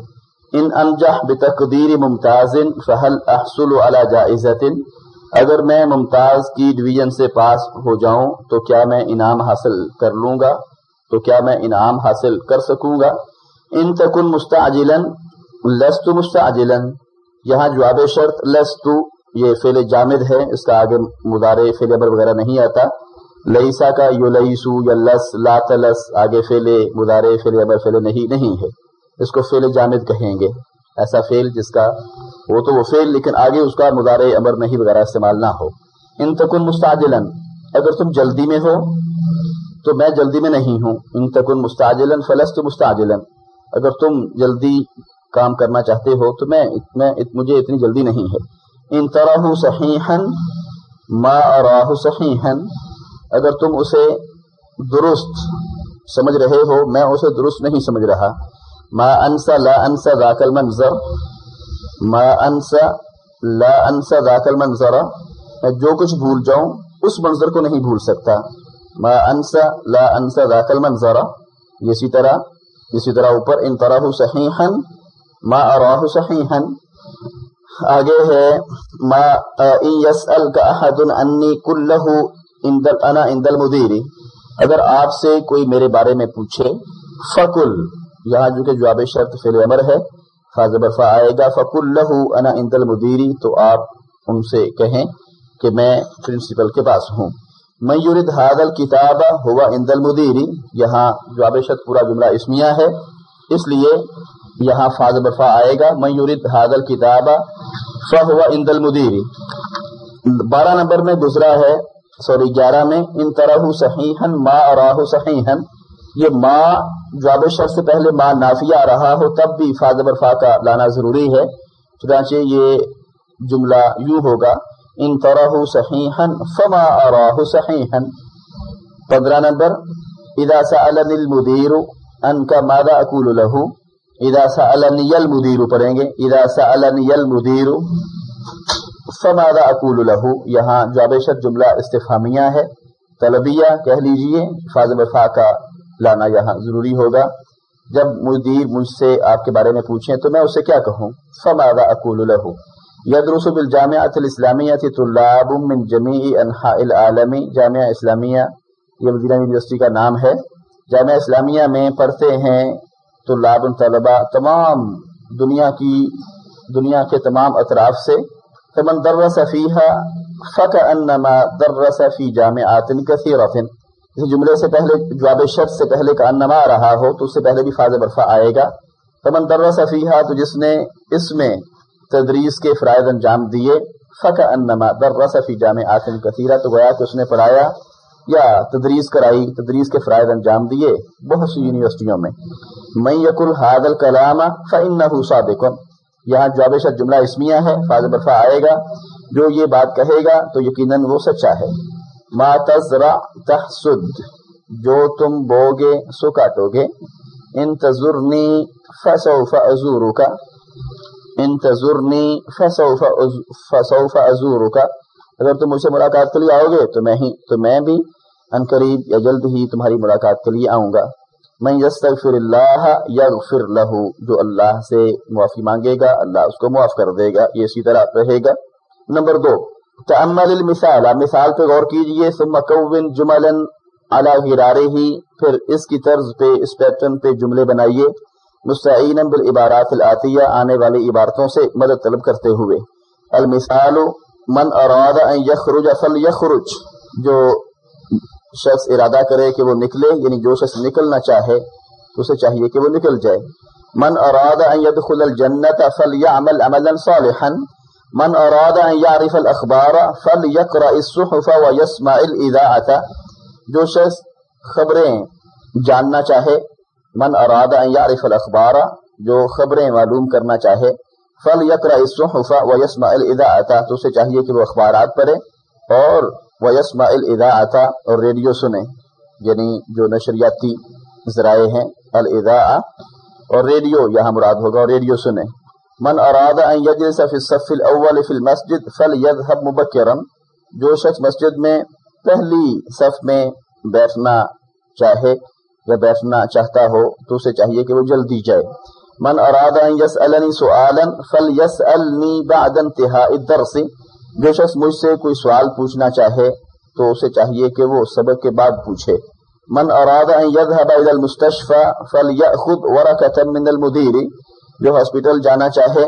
A: ان انجح بتقدیر ممتاز، فهل احصل على جائزۃ اگر میں ممتاز کی ڈویژن سے پاس ہو جاؤں، تو کیا میں انعام حاصل کر لوں گا؟ تو کیا میں انعام حاصل کر سکوں گا؟ ان تکن مستعجلن لست مستعجلن یہاں جواب شرط لست، یہ فعل جامد ہے، اس کا آگے مدارے فعل ابر وغیرہ نہیں آتا۔ لئیسا کا یو لئیسو یا لس لا تلس، آگے فعل مدارے فعل ابر فعل نہیں نہیں ہے۔ اس کو فعل جامد کہیں گے۔ ایسا فعل جس کا، وہ تو وہ فعل، لیکن آگے اس کا مدارے امر نہیں وغیرہ استعمال نہ ہو۔ ان تکن مستعجلن اگر تم جلدی میں ہو تو میں جلدی میں نہیں ہوں۔ ان تکن مستعجلن فلست مستعجلن اگر تم جلدی کام کرنا چاہتے ہو تو میں میں مجھے اتنی جلدی نہیں ہے۔ ان طرح صحیحن ما اراہ صحیحن اگر تم اسے درست سمجھ رہے ہو، میں اسے درست نہیں سمجھ رہا۔ ما انسا، لا انسا ذاک المنظر۔ ما انسا، لا انسا ذاک المنظر۔ میں جو کچھ بھول جاؤں، اس منظر کو نہیں بھول سکتا۔ ما انسا لا انسا ذاک المنظر. اسی طرح اسی طرح اوپر، ان طرح صحیحن ما اراہ صحیحن آگے ہے، ما یسأل کا احد انی کلہ اندل انا اندل مدیری اگر آپ سے کوئی میرے بارے میں پوچھے، فکل، یہاں جو کہ جواب شرط فعل امر ہے فاض برفا آئے گا فکل لہو انا اندل مدیری تو آپ ان سے کہیں کہ میں پرنسپل کے پاس ہوں۔ میں یورد حادل کتاب ہوا اندل مدیری یہاں جواب شرط پورا جملہ اسمیہ ہے، اس لیے یہاں فاض برفا آئے گا میں یورد حادل کتاب فہوا اندل مدیری بارہ نمبر میں گزرا ہے، سوری، گیارہ میں، ان طرح صحیحن ما اور صحیحن یہ ماں جواب شر سے پہلے ماں نافیہ آ رہا ہو، تب بھی فاض برفا کا لانا ضروری ہے، چنانچہ یہ جملہ یوں ہوگا۔ ان طرح صحیحن فما اور صحیحن پندرہ نمبر، اذا سألنی المدیر ان کا مادہ اکول لہو؟ اذا سألنی المدیر پڑھیں گے۔ اذا سألنی المدیر، فماذا اکول لہو؟ یہاں جواب شر جملہ استفامیہ ہے۔ طلبیہ، کہہ لیجیے فاض برفا کا لانا یہاں ضروری ہوگا۔ جب مدیر مجھ سے آپ کے بارے میں پوچھیں تو میں اسے کیا کہوں؟ فماذا اقول له يدرس بالجامعة الاسلامیہ طلاب من جميع انحاء العالم جامعہ اسلامیہ، یہ مدینہ یونیورسٹی کا نام ہے۔ جامعہ اسلامیہ میں پڑھتے ہیں طلاب طلبا تمام دنیا کی، دنیا کے تمام اطراف سے۔ فمن درس فيها فكأنما درس في جامعات كثيرة اس جملے سے پہلے، جواب شرط سے پہلے کا انما رہا ہو، تو اس سے پہلے بھی فاض برفا آئے گا۔ تمن درس فیحا تو جس نے اس میں تدریس کے فرائض انجام دیے۔ فق انما درس فی جامع آسم کثیرہ تو گویا کہ اس نے پڑھایا یا تدریس کرائی، تدریس کے فرائض انجام دیے بہت سی یونیورسٹیوں میں۔ میں یقل حاد الکلام فن صادق۔ یہاں جواب شرط جملہ اسمیہ ہے فاض برفا آئے گا۔ جو یہ بات کہے گا تو یقیناً وہ سچا ہے۔ ما تزرع تحسد جو تم بوگے سو کاٹو گے۔ انتظرنی فسوف ازورو کا ازورکا انتظرنی فسوف فسوف ازورکا اگر تم مجھ سے ملاقات کے لیے آؤ گے، تو میں ہی تو میں بھی ان قریب یا جلد ہی تمہاری ملاقات کے لیے آؤں گا۔ میں یستغفر اللہ یغفر لہو جو اللہ سے معافی مانگے گا، اللہ اس کو معاف کر دے گا، یہ اسی طرح رہے گا۔ نمبر دو تعمل المثال مثال پہ غور کیجیے، ثم کون جملا علی غرارہ ہی پھر اس کی طرز پہ، اس پیٹرن پہ جملے بنائیے۔ مستعینا بالعبارات الاتیہ آنے والی عبارتوں سے مدد طلب کرتے ہوئے۔ المثال من اراد ان یخرج فلیخرج، جو شخص ارادہ کرے کہ وہ نکلے یعنی جو شخص نکلنا چاہے، اسے چاہیے کہ وہ نکل جائے۔ من اراد ان يدخل الجنة فليعمل عملا صالحا، من اراد ان يعرف الاخبار فليقرا الصحف ويسمع الاذاعه جو شخص خبریں جاننا چاہے من اراد ان یعرف الاخبار، جو خبریں معلوم کرنا چاہے فل یقرا الصحف و یسما الاذاعه تو اسے چاہیے کہ وہ اخبارات پڑھے اور و یسما الاذاعه اور ریڈیو سنے یعنی جو نشریاتی ذرائع ہیں الاذاعه اور ریڈیو، یہاں مراد ہوگا، اور ریڈیو سنے من اراد ان یجلس فی الصف الاول فی المسجد فلیذهب مبکرا، جو شخص مسجد میں پہلی صف میں بیٹھنا چاہے یا بیٹھنا چاہتا ہو تو اسے چاہیے کہ وہ جلدی جائے۔ من اراد ان يسالني سؤالا بعد انتهاء الدرس۔ جو شخص مجھ سے کوئی سوال پوچھنا چاہے تو اسے چاہیے کہ وہ سبق کے بعد پوچھے۔ من اراد ان يذهب الى المستشفى فليأخذ من المدير جو ہاسپٹل جانا چاہے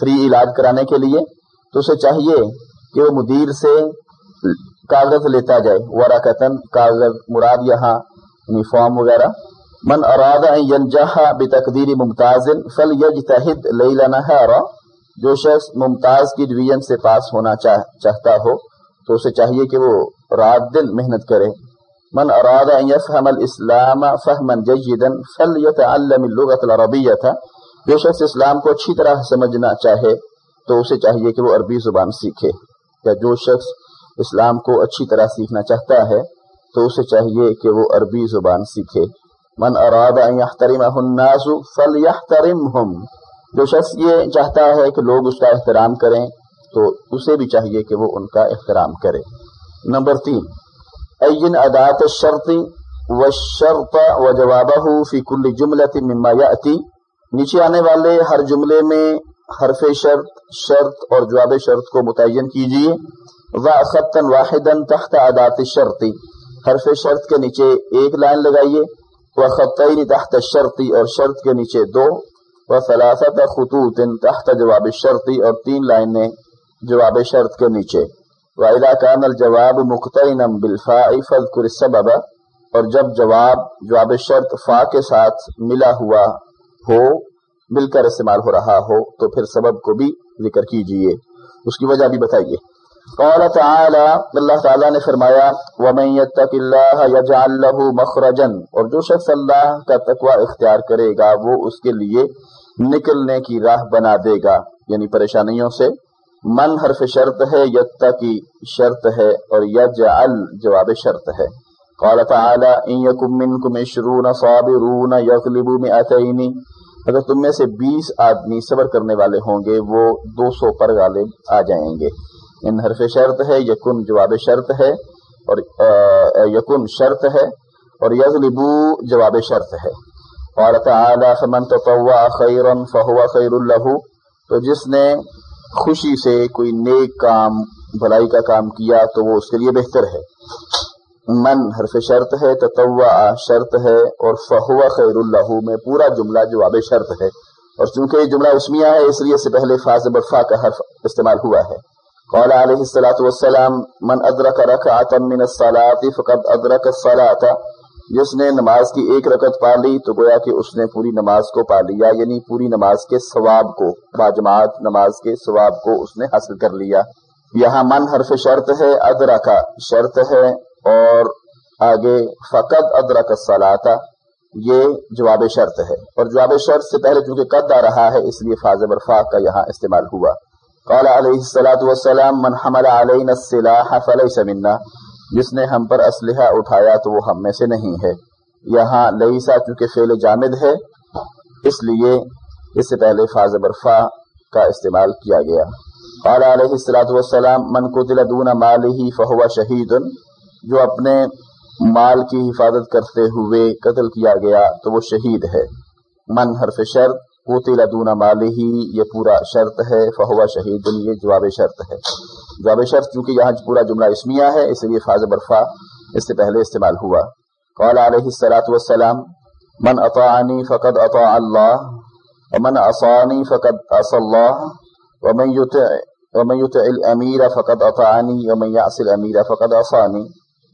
A: فری علاج کرانے کے لیے، تو اسے چاہیے کہ وہ مدیر سے کاغذ لیتا جائے۔ ورقتن کاغذ، مراد یہاں۔ یونیفارم وغیرہ۔ من اراد ان ينجح بتقدیر ممتاز فليجتهد ليلا نهارا جو شخص ممتاز کی ڈویژن سے پاس ہونا چاہتا ہو، تو اسے چاہیے کہ وہ رات دن محنت کرے۔ من اراد ان يفهم الاسلام فهما جيدا فليتعلم اللغه العربيه جو شخص اسلام کو اچھی طرح سمجھنا چاہے، تو اسے چاہیے کہ وہ عربی زبان سیکھے۔ یا جو شخص اسلام کو اچھی طرح سیکھنا چاہتا ہے تو اسے چاہیے کہ وہ عربی زبان سیکھے۔ من اراد ان يحترمه الناس فليحترمهم جو شخص یہ چاہتا ہے کہ لوگ اس کا احترام کریں، تو اسے بھی چاہیے کہ وہ ان کا احترام کرے۔ نمبر تین، این ادات الشرط والشرط وجوابه في كل جملة مما يأتي نیچے آنے والے ہر جملے میں حرف شرط شرط اور جواب شرط کو متعین کیجیے و خطا واحدا تحت ادات الشرط۔ حرف شرط کے نیچے ایک لائن لگائیے۔ وہ خطعین تحت شرطی اور شرط کے نیچے دو۔ وہ فلاست خطوط تحت جواب شرطی اور تین لائنیں جواب شرط کے نیچے۔ واحدہ کان الجواب مخترین بالفا فذکر السبب۔ اور جب جواب جواب شرط فا کے ساتھ ملا ہوا ہو، مل کر استعمال ہو رہا ہو، تو پھر سبب کو بھی ذکر کیجیے۔ اس کی وجہ بھی بتائیے۔ قال تعالی، اللہ تعالیٰ نے فرمایا، وَمَن يَتَّقِ اللَّهَ يَجْعَل لَّهُ مَخْرَجًا۔ اور جو شخص اللہ کا تقوی اختیار کرے گا، وہ اس کے لیے نکلنے کی راہ بنا دے گا۔ یعنی پریشانیوں سے من حرف شرط ہے، یتقی شرط ہے اور یجعل جواب شرط ہے۔ قال تعالی، ان یکم منکم عشرون صابرون یغلبوا مئتین۔ اگر تم میں سے بیس آدمی صبر کرنے والے ہوں گے، وہ دو سو پر غالب آ جائیں گے۔ ان حرف شرط ہے، یکن جواب شرط ہے، اور یکن شرط ہے، اور یغلبو جواب شرط ہے۔ قال تعالی، فمن تطوع خیرا فهو خیر له تو جس نے خوشی سے کوئی نیک کام، بھلائی کا کام کیا، تو وہ اس کے لیے بہتر ہے۔ من حرف شرط ہے، تطوع شرط ہے، اور فہو خیر اللہ میں پورا جملہ جواب شرط ہے۔ اور چونکہ یہ جملہ اسمیہ ہے، اس لیے سے پہلے فاز برفا کا حرف استعمال ہوا ہے۔ قال علیہ الصلوۃ والسلام، من ادرک رکعتا من الصلاۃ فقد ادرک الصلاۃ جس نے نماز کی ایک رکعت پا لی تو گویا کہ اس نے پوری نماز کو پا لیا یعنی پوری نماز کے ثواب کو باجماعت نماز کے ثواب کو اس نے حاصل کر لیا. یہاں من حرف شرط ہے ادرکا شرط ہے، اور آگے فقط ادرک الصلاۃ یہ جواب شرط ہے. اور جواب شرط سے پہلے چونکہ قد آ رہا ہے، اس لیے فاض برفا کا یہاں استعمال ہوا. قال علیہ السلاۃ والسلام، من حمل علینا السلاح فلیس منا. جس نے ہم پر اسلحہ اٹھایا تو وہ ہم میں سے نہیں ہے۔ یہاں لئیسا چونکہ فعل جامد ہے۔ اس لیے اس سے پہلے فاز برفا کا استعمال کیا گیا۔ قال علیہ السلاۃ والسلام، من قتل دون ماله فهو شہید. جو اپنے مال کی حفاظت کرتے ہوئے قتل کیا گیا تو وہ شہید ہے۔ من حرف شرط قوتل دون مالی ہی یہ پورا شرط ہے فہوا شہید یہ جواب شرط ہے۔ جواب شرط، چونکہ یہاں پورا جملہ اسمیہ ہے، اس لیے فاض برفا اس سے پہلے استعمال ہوا۔ قال علیہ السلاۃ والسلام، من اطاعنی فقد اطاع اللہ ومن اصانی فقد اص اللہ ومن يطع ومن يطع الامیر فقد اطاعنی ومن يعص الامیر فقد اصانی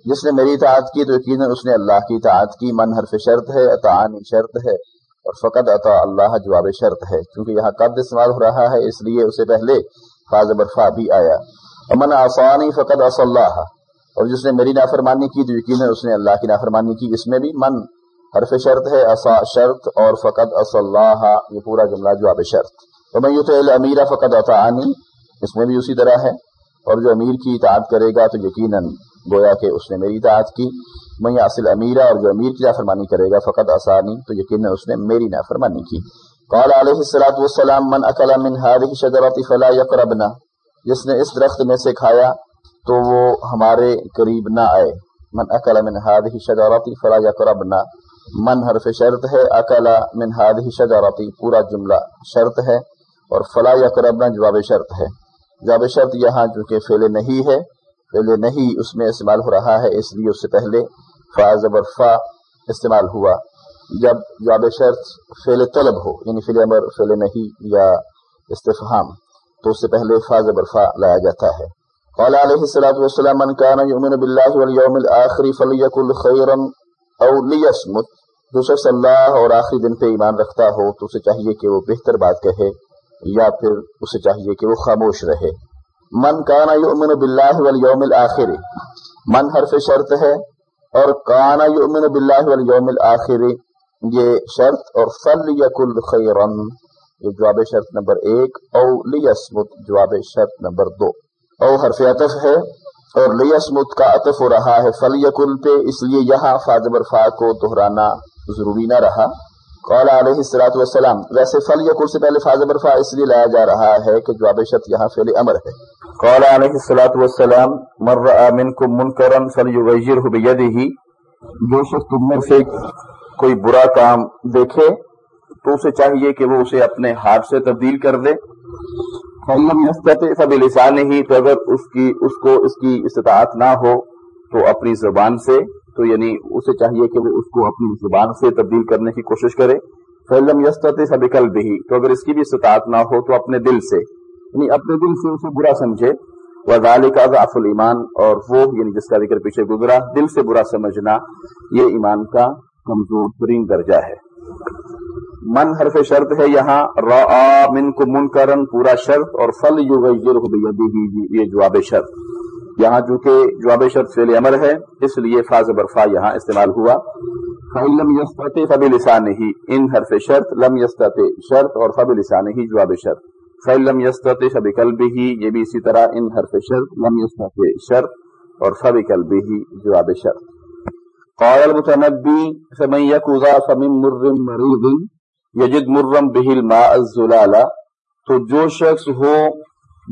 A: جس نے میری اطاعت کی تو یقینا اس نے اللہ کی اطاعت کی۔ من حرف شرط ہے اطاعنی شرط ہے۔ اور فقط عطا اللہ جواب شرط ہے کیونکہ یہاں قد استعمال ہو رہا ہے، اس لیے اسے پہلے فاض برفا بھی آیا۔ امن آسانی فقط اص اللہ اور جس نے میری نافرمانی کی تو یقیناً اس نے اللہ کی نافرمانی کی، اس میں بھی من حرف شرط ہے اصا شرط اور فقط اص اللہ یہ پورا جملہ جواب شرط۔ تو میں یوں تو امیرا فقط اس میں بھی اسی طرح ہے۔ اور جو امیر کی اطاعت کرے گا تو یقیناً گویا کہ اس نے میری اطاعت کی۔ میں اصل امیرا اور جو امیر کی نافرمانی کرے گا، فقط آسانی، تو یقیناً اس نے میری نافرمانی کی۔ قال علیہ السلاۃ والسلام، من اکل من هذه شجرة فلا يقربنا جس نے اس درخت میں سے کھایا، تو وہ ہمارے قریب نہ آئے۔ من اکل من هذه شجرة فلا يقربنا من حرف شرط ہے اکلا من ہی شجارتی پورا جملہ شرط ہے، اور فلا یا کربنا جواب شرط ہے۔ جواب شرط یہاں چونکہ فیل نہیں ہے فیل نہیں اس میں استعمال ہو رہا ہے، اس لیے اس سے پہلے فا زبر فا استعمال ہوا۔ جب جواب شرط فیل طلب ہو یعنی فیل امر فیل نہیں یا استفہام، تو اس سے پہلے فا زبر فا لایا جاتا ہے۔ قال علیہ السلام والسلام، من كان يؤمن بالله واليوم الاخر فليقل خيرا او ليصمت جو شخص اللہ اور آخری دن پہ ایمان رکھتا ہو، تو اسے چاہیے کہ وہ بہتر بات کہے، یا پھر اسے چاہیے کہ وہ خاموش رہے۔ من کانا یؤمن باللہ والیوم الاخر من حرف شرط ہے۔ اور کانا یؤمن باللہ والیوم الاخر، یہ شرط، اور فل یکل خیرن، یہ جواب شرط نمبر ایک، او لیسمت جواب شرط نمبر دو۔ او حرف عطف ہے، اور لیسمت کا عطف ہو رہا ہے فل یکل پہ، اس لیے یہاں فاضبر فا کو دہرانا ضروری نہ رہا۔ قال علیہ السلاۃ والسلام، ویسے فل یقر سے پہلے فاض برفا اس لیے لایا جا رہا ہے کہ جواب شرط یہاں فعل امر ہے۔ قال علیہ السلاۃ والسلام مر منکم منکرا فلیغیرہ بیدہ جو شخص تم میں سے کوئی برا کام دیکھے، تو اسے چاہیے کہ وہ اسے اپنے ہاتھ سے تبدیل کر دے۔ فلم یستطع فبلسانہ تو اگر اس کی، اس کو اس کی استطاعت نہ ہو، تو اپنی زبان سے تو یعنی اسے چاہیے کہ وہ اس کو اپنی زبان سے تبدیل کرنے کی کوشش کرے۔ فلم یستط سبکل بھی تو اگر اس کی بھی استطاعت نہ ہو تو اپنے دل سے یعنی اپنے دل سے اسے برا سمجھے۔ وزال کا ضعف المان اور وہ یعنی جس کا ذکر پیچھے گزرا، دل سے برا سمجھنا یہ ایمان کا کمزور ترین درجہ ہے۔ من حرف شرط ہے یہاں را من کو من کرن پورا شرط، اور فل یو یہ جواب شرط۔ یہاں چونکہ جواب شرط فعل امر ہے، اس لیے فاض برفا یہاں استعمال ہوا۔ لم یستط فب لسان ہی ان حرف شرط، لم یستط شرط اور فب لسان ہی جواب شرط۔ فلم یستط فب قلب ہی یہ بھی اسی طرح ان حرف شرط، لم یستط شرط اور فب قلب ہی جواب شرط۔ قال المتنبی فمن یکوزا فمن مرم مریض یجد مرم به الماء الزلالا تو جو شخص ہو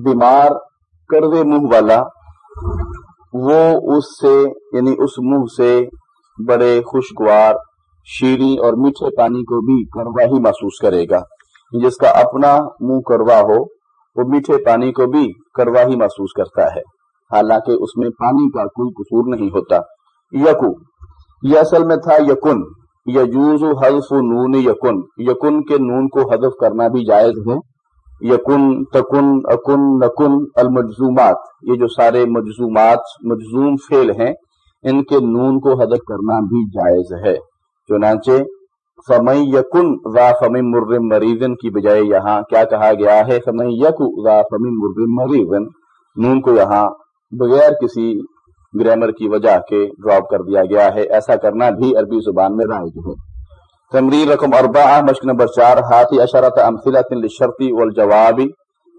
A: بیمار کروے منہ والا وہ اس سے یعنی اس منہ سے بڑے خوشگوار، شیریں اور میٹھے پانی کو بھی کروا ہی محسوس کرے گا۔ جس کا اپنا منہ کروا ہو، وہ میٹھے پانی کو بھی کروا ہی محسوس کرتا ہے۔ حالانکہ اس میں پانی کا کوئی قصور نہیں ہوتا۔ یقو یہ اصل میں تھا یقن یجوز حذف نون یقن یقن کے نون کو حذف کرنا بھی جائز ہے۔ یقن تکن، اکن، نکن المجزومات۔ یہ جو سارے مجزومات، مجزوم فیل ہیں، ان کے نون کو حدف کرنا بھی جائز ہے۔ چنانچہ فمئی یقن وا فمی مرم مریضن کی بجائے یہاں کیا کہا گیا ہے؟ فمئی یک وا فمی مرم مریضن نون کو یہاں بغیر کسی گرامر کی وجہ کے ڈراپ کر دیا گیا ہے۔ ایسا کرنا بھی عربی زبان میں رائج ہے۔ تمرین رقم اربعہ مشق نمبر چار، ہاتھی اشرت امثلت للشرطی والجواب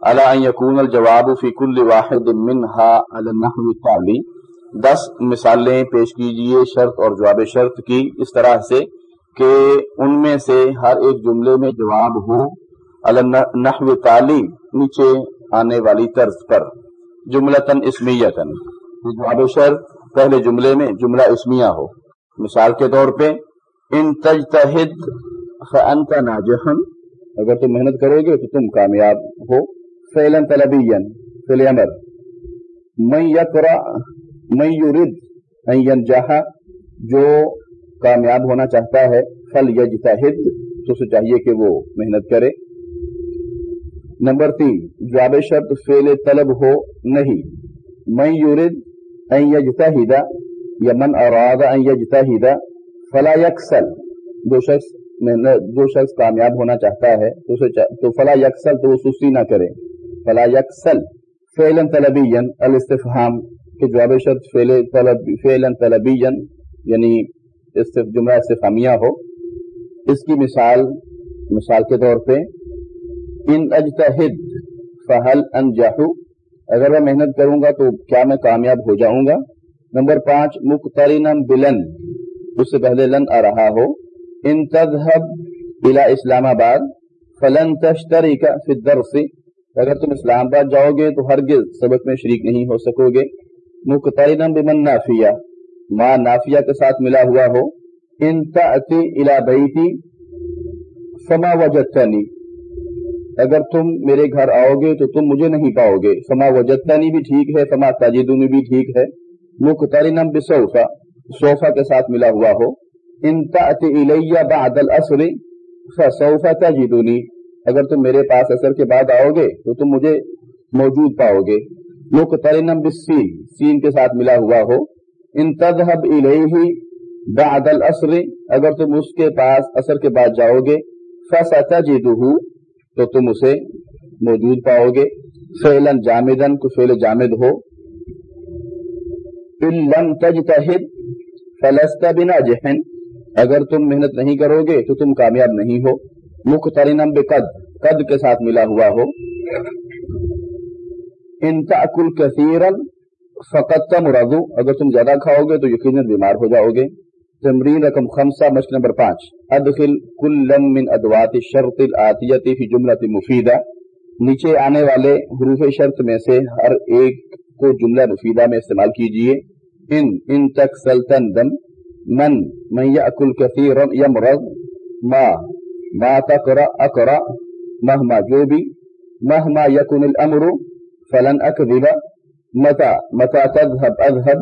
A: على ان يكون الجواب في كل واحد منها على النحو التالي دس مثالیں پیش کیجیے شرط اور جواب شرط کی، اس طرح سے کہ ان میں سے ہر ایک جملے میں جواب ہو النحو تالی نیچے آنے والی طرز پر۔ جملتن اسمیتن جواب شرط پہلے جملے میں جملہ اسمیہ ہو۔ مثال کے طور پہ ان تجتہد فانت ناجحن اگر تم محنت کرو گے تو تم کامیاب ہو۔ فعلا طلبیا فعل امر من یقرا من یرد ان ینجح، جو کامیاب ہونا چاہتا ہے فل یجتہد تو اسے چاہیے کہ وہ محنت کرے۔ نمبر تین، جواب شرط فعل طلب ہو نہیں۔ من یرد ان یجتہد، یا من اراد ان یجتہد فلا یکسل، جو شخص جو شخص کامیاب ہونا چاہتا ہے، تو اسے تو فلا یکسل، تو وہ سستی نہ کرے۔ فلا یکسل، فعلا الاستفہام کے جواب شرط فعل طلب فعلا طلبی یعنی جملہ استفامیہ ہو۔ اس کی مثال مثال کے طور پہ، ان اجتہد فہل انجہو، اگر میں محنت کروں گا تو کیا میں کامیاب ہو جاؤں گا؟ نمبر پانچ مخترینم بلن اس سے پہلے لن آ رہا ہو، ان تذہب الى اسلام آباد، فلن تشتری کا فدر سے اگر تم اسلام آباد جاؤ گے تو ہرگز سبق میں شریک نہیں ہو سکو گے۔ مخترینم بمن نافیہ۔ ماں نافیہ کے ساتھ ملا ہوا ہو۔ ان تأتی الى بیتی فما وجدتنی۔ اگر تم میرے گھر آؤ گے تو تم مجھے نہیں پاؤ گے۔ فما وجدتنی بھی ٹھیک ہے، فما تاجدونی بھی ٹھیک ہے۔ مخترینم بسوفا صوفہ کے ساتھ ملا ہوا ہو۔ ان تأتی الیہ بعد الاسر فسوف تجدونی۔ اگر تم میرے پاس اثر کے بعد آؤ گے تو تم مجھے موجود پاؤ گے۔ مخترینم بالسین، سین کے ساتھ ملا ہوا ہو۔ ان تذهب الیہ بعد الاسر، اگر تم اس کے پاس اثر کے بعد جاؤ گے فستجدہ تو تم اسے موجود پاؤ گے۔ فعلا جامدن کو فعل جامد ہو۔ ان لم تجتہد فلست بناجح۔ اگر تم محنت نہیں کرو گے تو تم کامیاب نہیں ہو۔ مخترنم بقد۔ قد کے ساتھ ملا ہوا ہو۔ ان تاکل کثیرا فقط مرادو اگر تم زیادہ کھاؤ گے تو یقیناً بیمار ہو جاؤ گے۔ تمرین رقم خمسہ، مشق نمبر پانچ۔ ادخل کل من ادوات شرط العطیتی فی جملہ مفیدہ نیچے آنے والے حروف شرط میں سے ہر ایک کو جملہ مفیدہ میں استعمال کیجیے۔ ان ان تک سلطن دم، من من یأکل کثیرا یمرض، ما ما تقرأ، اقرأ مہما جو بھی مہما یکن الامر فلن اکذب متا متا تذهب، اذهب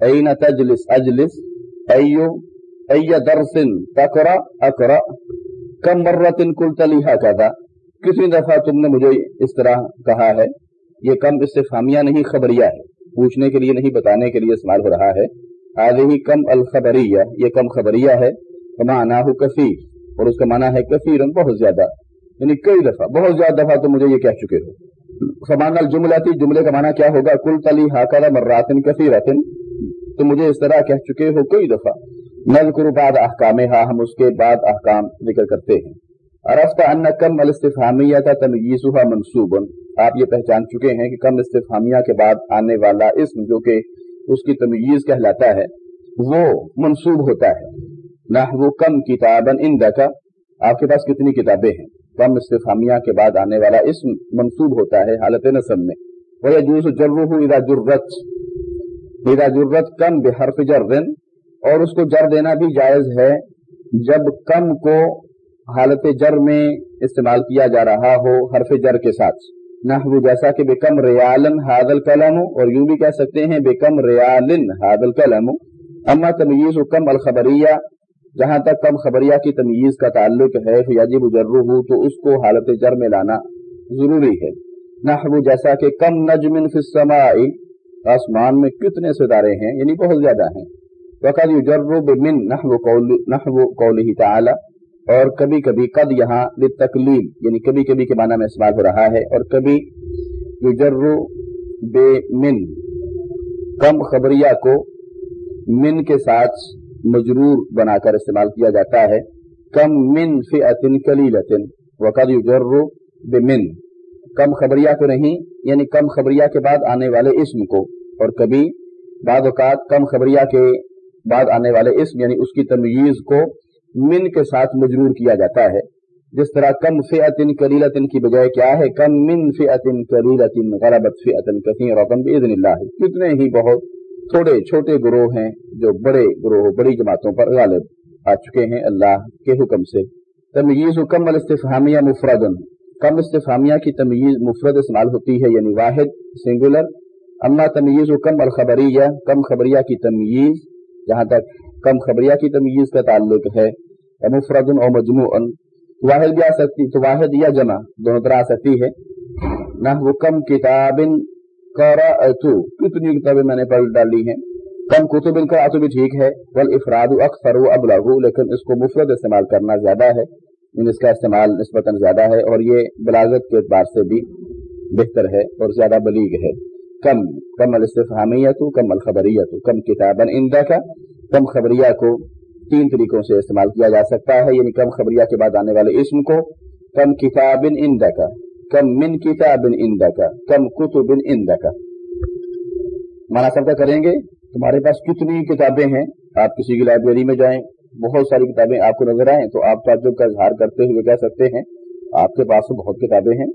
A: این تجلس، اجلس، ایو، ای درس تقرا اقرا کم مرت قلت لی هكذا کتنی دفعہ تم نے مجھے اس طرح کہا ہے، یہ کم استفہامیہ نہیں، خبریہ ہے۔ پوچھنے کے لیے نہیں، بتانے کے لیے استعمال ہو رہا ہے۔ هذه کم الخبریہ، یہ کم خبریہ ہے۔ فمعناه کثیر، اور اس کا معنی ہے کثیر بہت زیادہ۔ یعنی کئی دفعہ، بہت زیادہ دفعہ تم مجھے یہ کہہ چکے ہو۔ سمان الجملاتی جملے کا معنی کیا ہوگا؟ کل تلی ہاکر مراتن کثیرتن۔ تو مجھے اس طرح کہہ چکے ہو کئی دفعہ۔ نذکر بعد احکام ہاں ہم اس کے بعد احکام ذکر کرتے ہیں۔ عرفت ان کم الاستفہامیہ کا تمیزها منصوب۔ آپ یہ پہچان چکے ہیں کہ کم استفہامیہ کے بعد آنے والا اسم جو کہ اس کی تمیز کہلاتا ہے، وہ منصوب ہوتا ہے۔ نحو کم کتابا اندکا آپ کے پاس کتنی کتابیں ہیں؟ کم استفامیہ کے بعد آنے والا اسم منصوب ہوتا ہے حالت نصب میں۔ وہ جوس جرہ اذا جرت۔ اذا جرت کم بحرف جرن اور اس کو جر دینا بھی جائز ہے۔ جب کم کو حالت جر میں استعمال کیا جا رہا ہو حرف جر کے ساتھ۔ نحو جیسا کہ بکم ریالن حادل قلم اور یوں بھی کہہ سکتے ہیں بکم ریالن حادل قلم اما تمیز کم الخبریہ، جہاں تک کم خبریہ کی تمیز کا تعلق ہے فیاجب جرہ، تو اس کو حالت جر میں لانا ضروری ہے۔ نحو جیسا کہ کم نجم فی السماء، آسمان میں کتنے ستارے ہیں یعنی بہت زیادہ ہیں۔ وقد یجرب من نحو قول نحو قوله تعالی۔ اور کبھی کبھی قد یہاں للتکلیل یعنی کبھی کبھی کے معنی میں استعمال ہو رہا ہے، اور کبھی یجرب من، کم خبریہ کو من کے ساتھ مجرور بنا کر استعمال کیا جاتا ہے، کم من فئتن کلیلتن، وقد یجر بمن کم خبریہ کو نہیں یعنی کم خبریہ کے بعد آنے والے اسم کو، اور کبھی بعد اوقات کم خبریہ کے بعد آنے والے اسم یعنی اس کی تمیز کو من کے ساتھ مجرور کیا جاتا ہے، جس طرح کم فئتن کلیلتن کی بجائے کیا ہے، کم من فئتن کلیلتن غربت فئتن کثیرتن باذن اللہ۔ کتنے ہی بہت تھوڑے چھوٹے گروہ ہیں جو بڑے گروہ، بڑی جماعتوں پر غالب آ چکے ہیں اللہ کے حکم سے۔ تمیز کم الاستفہامیہ مفرد کم استفہامیہ کی تمیز مفرد استعمال ہوتی ہے یعنی واحد سنگولر اما تمیز و کم الخبریہ، کم خبریہ کی تمیز، جہاں تک کم خبریہ کی تمیز کا تعلق ہے یعنی مفرد او مجموع واحد بھی آ سکتی تو واحد یا جمع، دونوں طرح آ سکتی ہے۔ نہ وہ کم کتاب قرأتو، کتنی کتابیں میں نے پڑھ ڈالی ہیں۔ کم کتب ان کا بھی ٹھیک ہے بل افراد اکثر و ابلغ، لیکن اس کو مفرد استعمال کرنا زیادہ ہے۔ یعنی اس کا استعمال نسبتاً زیادہ ہے اور یہ بلاغت کے اعتبار سے بھی بہتر ہے اور زیادہ بلیغ ہے۔ کم کم الاستفہامیت کم الخبریت کم کتابا اندہ کا کم خبریہ کو تین طریقوں سے استعمال کیا جا سکتا ہے یعنی کم خبریہ کے بعد آنے والے اسم کو، کم کتاب اندہ کا کم من کتاب اندہ کا کم کتب اندہ کا مانا سب کا کریں گے؟ تمہارے پاس کتنی کتابیں ہیں؟ آپ کسی کی لائبریری میں جائیں، بہت ساری کتابیں آپ کو نظر آئیں، تو آپ تعجب کا اظہار کرتے ہوئے کہہ سکتے ہیں، آپ کے پاس تو بہت کتابیں ہیں۔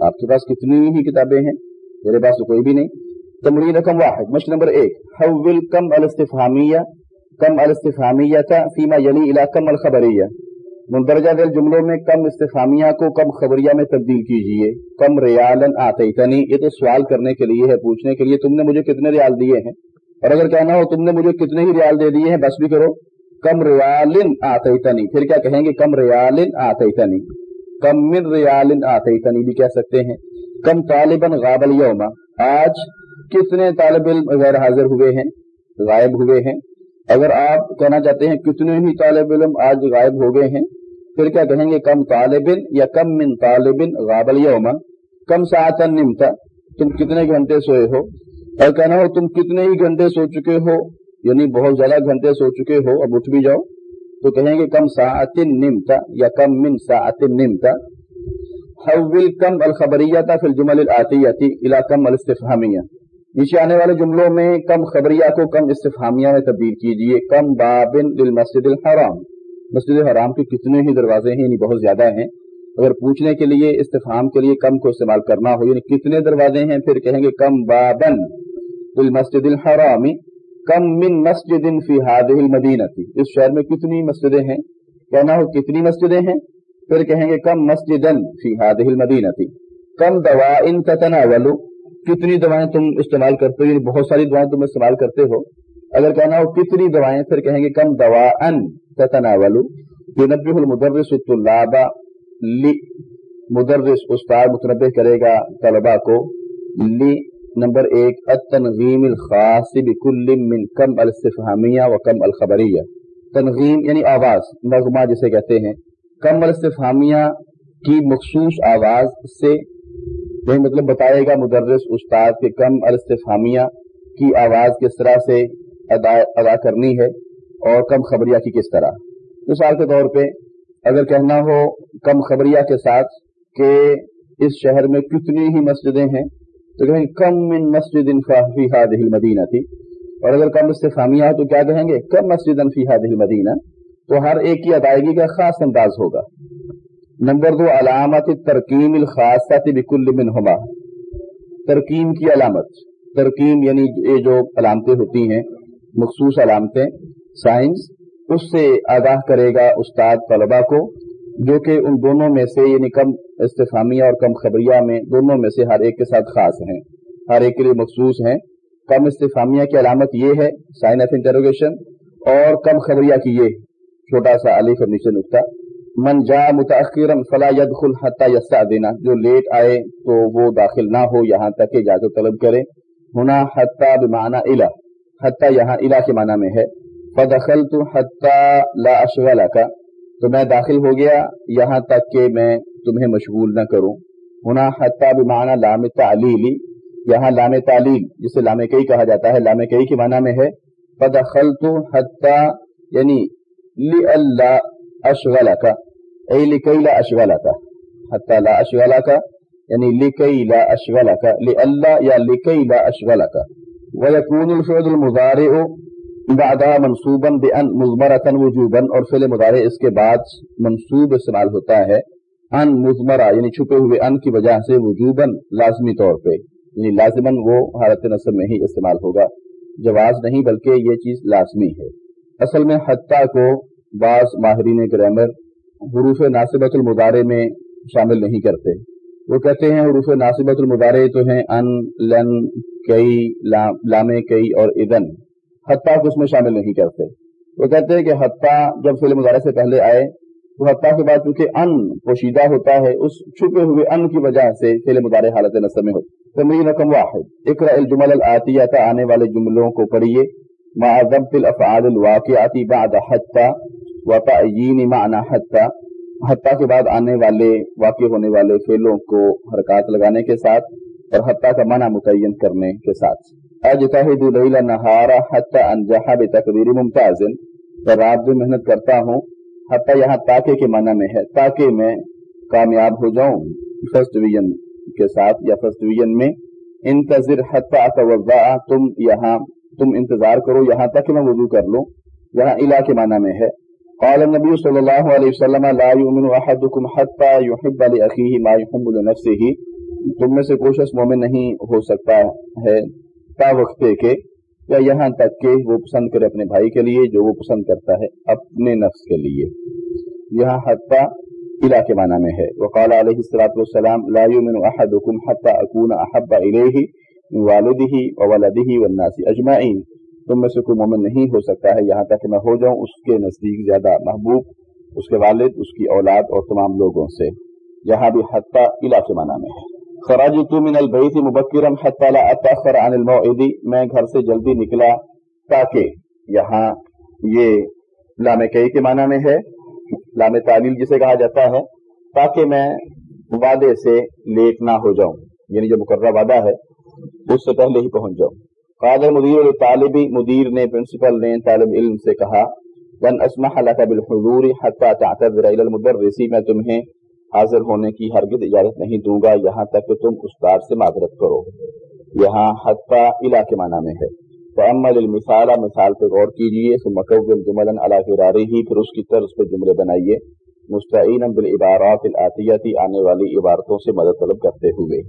A: آپ کے پاس کتنی ہی کتابیں ہیں، میرے پاس تو کوئی بھی نہیں۔ تمرین رقم واحد، مشق نمبر ایک، حول کم الاستفہامیہ کم الاستفہامیہ کا فیما یلی الا کم الخبریہ۔ مندرجہ دل جملوں میں کم استفہامیہ کو کم خبریہ میں تبدیل کیجیے۔ کم ریالن آتے یہ تو سوال کرنے کے لیے ہے، پوچھنے کے لیے۔ تم نے مجھے کتنے ریال دیے ہیں؟ اور اگر کہنا ہو تم نے مجھے کتنے ہی ریال دے دیے ہیں، بس بھی کرو۔ کم ریالن آتے پھر کیا کہیں گے؟ کم ریالن آتے کم من ریالن آتے بھی کہہ سکتے ہیں۔ کم طالباً غابل یوما آج کتنے طالب علم غیر حاضر ہوئے ہیں؟ غائب ہوئے ہیں۔ اگر آپ کہنا چاہتے ہیں کتنے ہی طالب علم آج غائب ہو گئے ہیں، پھر کیا کہیں گے کم طالب یا کم من طالب غابل یوما کم ساعتن نمتا تم کتنے گھنٹے سوئے ہو؟ اور کہنا ہو تم کتنے ہی گھنٹے سو چکے ہو؟ یعنی بہت زیادہ گھنٹے سو چکے ہو، اب اٹھ بھی جاؤ۔ تو کہیں گے کم ساعت نمتا یا کم من ساعت نمتا حول کم الخبریتا فی الجمل العطیتی الى کم الاستفہامیہ۔ نیچے آنے والے جملوں میں کم خبریہ کو کم استفہامیہ میں تبدیل کیجیے، کم بابن للمسجد الحرام۔ مسجد الحرام کے کتنے ہی دروازے ہیں یعنی بہت زیادہ ہیں۔ اگر پوچھنے کے لیے، استفہام کے لیے کم کو استعمال کرنا ہو یعنی کتنے دروازے ہیں، پھر کہیں گے کم بابن للمسجد الحرامی کم من مسجد فی هذه المدینہ اس شہر میں کتنی مسجدیں ہیں؟ کہنا ہو کتنی مسجدیں ہیں، پھر کہیں گے کم مسجد فی هذه المدینہ کم دواء تتناول کتنی دوائیں تم استعمال کرتے ہو؟ یعنی بہت ساری دوائیں تم استعمال کرتے ہو۔ اگر کہنا ہو کتنی دوائیں، پھر کہیں گے کم دواء تتناول ينبه المدرس الطلاب لی۔ مدرس استاد متنبع کرے گا طلبا کو۔ لی۔ نمبر ایک، التنظیم الخاص بكل من کم الاستفہامیہ و کم الخبریہ۔ تنظیم یعنی آواز، نغمہ جسے کہتے ہیں۔ کم الاستفہامیہ کی مخصوص آواز سے یہ مطلب بتائے گا مدرس استاد کے کم الاستفہامیہ کی آواز کس طرح سے ادا ادا کرنی ہے اور کم خبریہ کی کس طرح۔ مثال کے طور پہ اگر کہنا ہو کم خبریہ کے ساتھ کہ اس شہر میں کتنی ہی مسجدیں ہیں، تو کہیں کم من مسجد فی هذه المدینہ تھی۔ اور اگر کم استفامیہ تو کیا کہیں گے؟ کم مسجد فی هذه المدینہ۔ تو ہر ایک کی ادائیگی کا خاص انداز ہوگا۔ نمبر دو، علامت ترکیم الخاصہ بکل منہما۔ ترکیم کی علامت۔ ترکیم یعنی یہ جو علامتیں ہوتی ہیں، مخصوص علامتیں، سائنس، اس سے آگاہ کرے گا استاد طلبہ کو، جو کہ ان دونوں میں سے یعنی کم استفامیہ اور کم خبریہ میں دونوں میں سے ہر ایک کے ساتھ خاص ہیں، ہر ایک کے لیے مخصوص ہیں۔ کم استفامیہ کی علامت یہ ہے سائن آف انٹروگیشن اور کم خبریہ کی یہ، چھوٹا سا علی فرنیچر نقطہ۔ من جا متاثر فلا يدخل حتى يستأذن جو لیٹ آئے تو وہ داخل نہ ہو، یہاں تک کہ اجازت طلب کرے۔ ہونا حتى بمعنى الى حتى یہاں الى کے معنی میں ہے۔ فدخلت حتى لا اشغلك تو میں داخل ہو گیا، یہاں تک کہ میں تمہیں مشغول نہ کروں۔ ہونا حتیٰ بمعنی لام تعلیلی یہاں لام تعلیل، جسے لام کئی کہا جاتا ہے، لام کئی کے معنی میں ہے۔ فدخلت حتیٰ یعنی لی اشغلہ کا اے لکی لا اشغلہ کا حتیٰ لا اشغلہ کا یعنی لکی لا اشغلہ کا لی یا لکی لا اشغلہ کا وَيَكُونُ الْفِعْدُ الْمُضَارِعُ بعدا منصوباً بن مزمرتن وجوباً اور فعل مدارے اس کے بعد منصوب استعمال ہوتا ہے ان مزمرہ یعنی چھپے ہوئے ان کی وجہ سے وجوباً لازمی طور پہ یعنی لازماً وہ حالت نصب میں ہی استعمال ہوگا جواز نہیں بلکہ یہ چیز لازمی ہے اصل میں حتیٰ کو بعض ماہرین گرامر حروف ناصبت المدارے میں شامل نہیں کرتے۔ وہ کہتے ہیں حروف ناصبت المدارے تو ہیں ان، لن، کئی، لام کئی اور ادن حتیٰ کو اس میں شامل نہیں کرتے۔ وہ کہتے ہیں کہ حتیٰ جب فلم مظاہرے سے پہلے آئے، تو حتیٰ کے بعد چونکہ ان پوشیدہ ہوتا ہے، اس چھپے ہوئے ان کی وجہ سے فعل مظاہرے حالت نصب میں ہوتے تمرین رقم واحد۔ اقرا الجمل العطیہ آنے والے جملوں کو پڑھیے۔ ما الافعال الواقعاتی بعد حتیٰ و تعین معنی حتیٰ حتیٰ کے بعد آنے والے، واقع ہونے والے فعلوں کو حرکات لگانے کے ساتھ اور حتیٰ کا معنی متعین کرنے کے ساتھ۔ اجتہد لیل نہارا حتی انجح بتقدیر ممتاز۔ پر رات بھی محنت کرتا ہوں، حتیٰ یہاں تاکہ کے معنی میں ہے، تاکہ میں کامیاب ہو جاؤں۔ فرسٹ ڈویژن کے ساتھ یا فرسٹ ڈویژن میں، انتظر حتیٰ توضع تم یہاں، تم انتظار کرو، یہاں تک کہ میں وضو کر لوں۔ یہاں الہ کے معنی میں ہے قال النبی صلی اللہ علیہ وسلم لا يؤمن احدكم حتى يحب لاخيه ما يحب لنفسه. تم میں سے کوئی شخص مومن نہیں ہو سکتا ہے تا وقت کے یا یہاں تک کہ وہ پسند کرے اپنے بھائی کے لیے جو وہ پسند کرتا ہے اپنے نفس کے لیے. یہاں حتیٰ الہ کے معنی میں ہے. وقال علیہ السلاۃ والسلام لا يؤمن احدكم حتى اكون احب اليه من والده وولده والناس اجمعين تم میں سے کوئی مومن نہیں ہو سکتا ہے۔ یہاں تک کہ میں ہو جاؤں اس کے نزدیک زیادہ محبوب، اس کے والد، اس کی اولاد اور تمام لوگوں سے۔ یہاں بھی حتیٰ الہ کے معنی میں ہے۔ خراجت من البیت مبکرم حتی لا اتاخر عن الموعد۔ میں گھر سے جلدی نکلا تاکہ یہاں یہ لام کئی کے معنی میں ہے، لام تعلیل جسے کہا جاتا ہے، تاکہ میں وعدے سے لیٹ نہ ہو جاؤں۔ یعنی جو مقررہ وعدہ ہے، اس سے پہلے ہی پہنچ جاؤں۔ قادر مدیر طالبی مدیر نے پرنسپل نے طالب علم سے کہا ون اسمح لك بالحضور حتى تعتذر الى المدرس، میں تمہیں حاضر ہونے کی ہرگز اجازت نہیں دوں گا، یہاں تک کہ تم استاد سے معذرت کرو۔ یہاں حتیٰ علا کے معنی میں ہے۔ تو المثال مثال پہ غور کیجیے مقبول جمل اللہ ہی پھر اس کی طرز پہ جملے بنائیے۔ مستعین بالعبارات العطیتی آنے والی عبارتوں سے مدد طلب کرتے ہوئے۔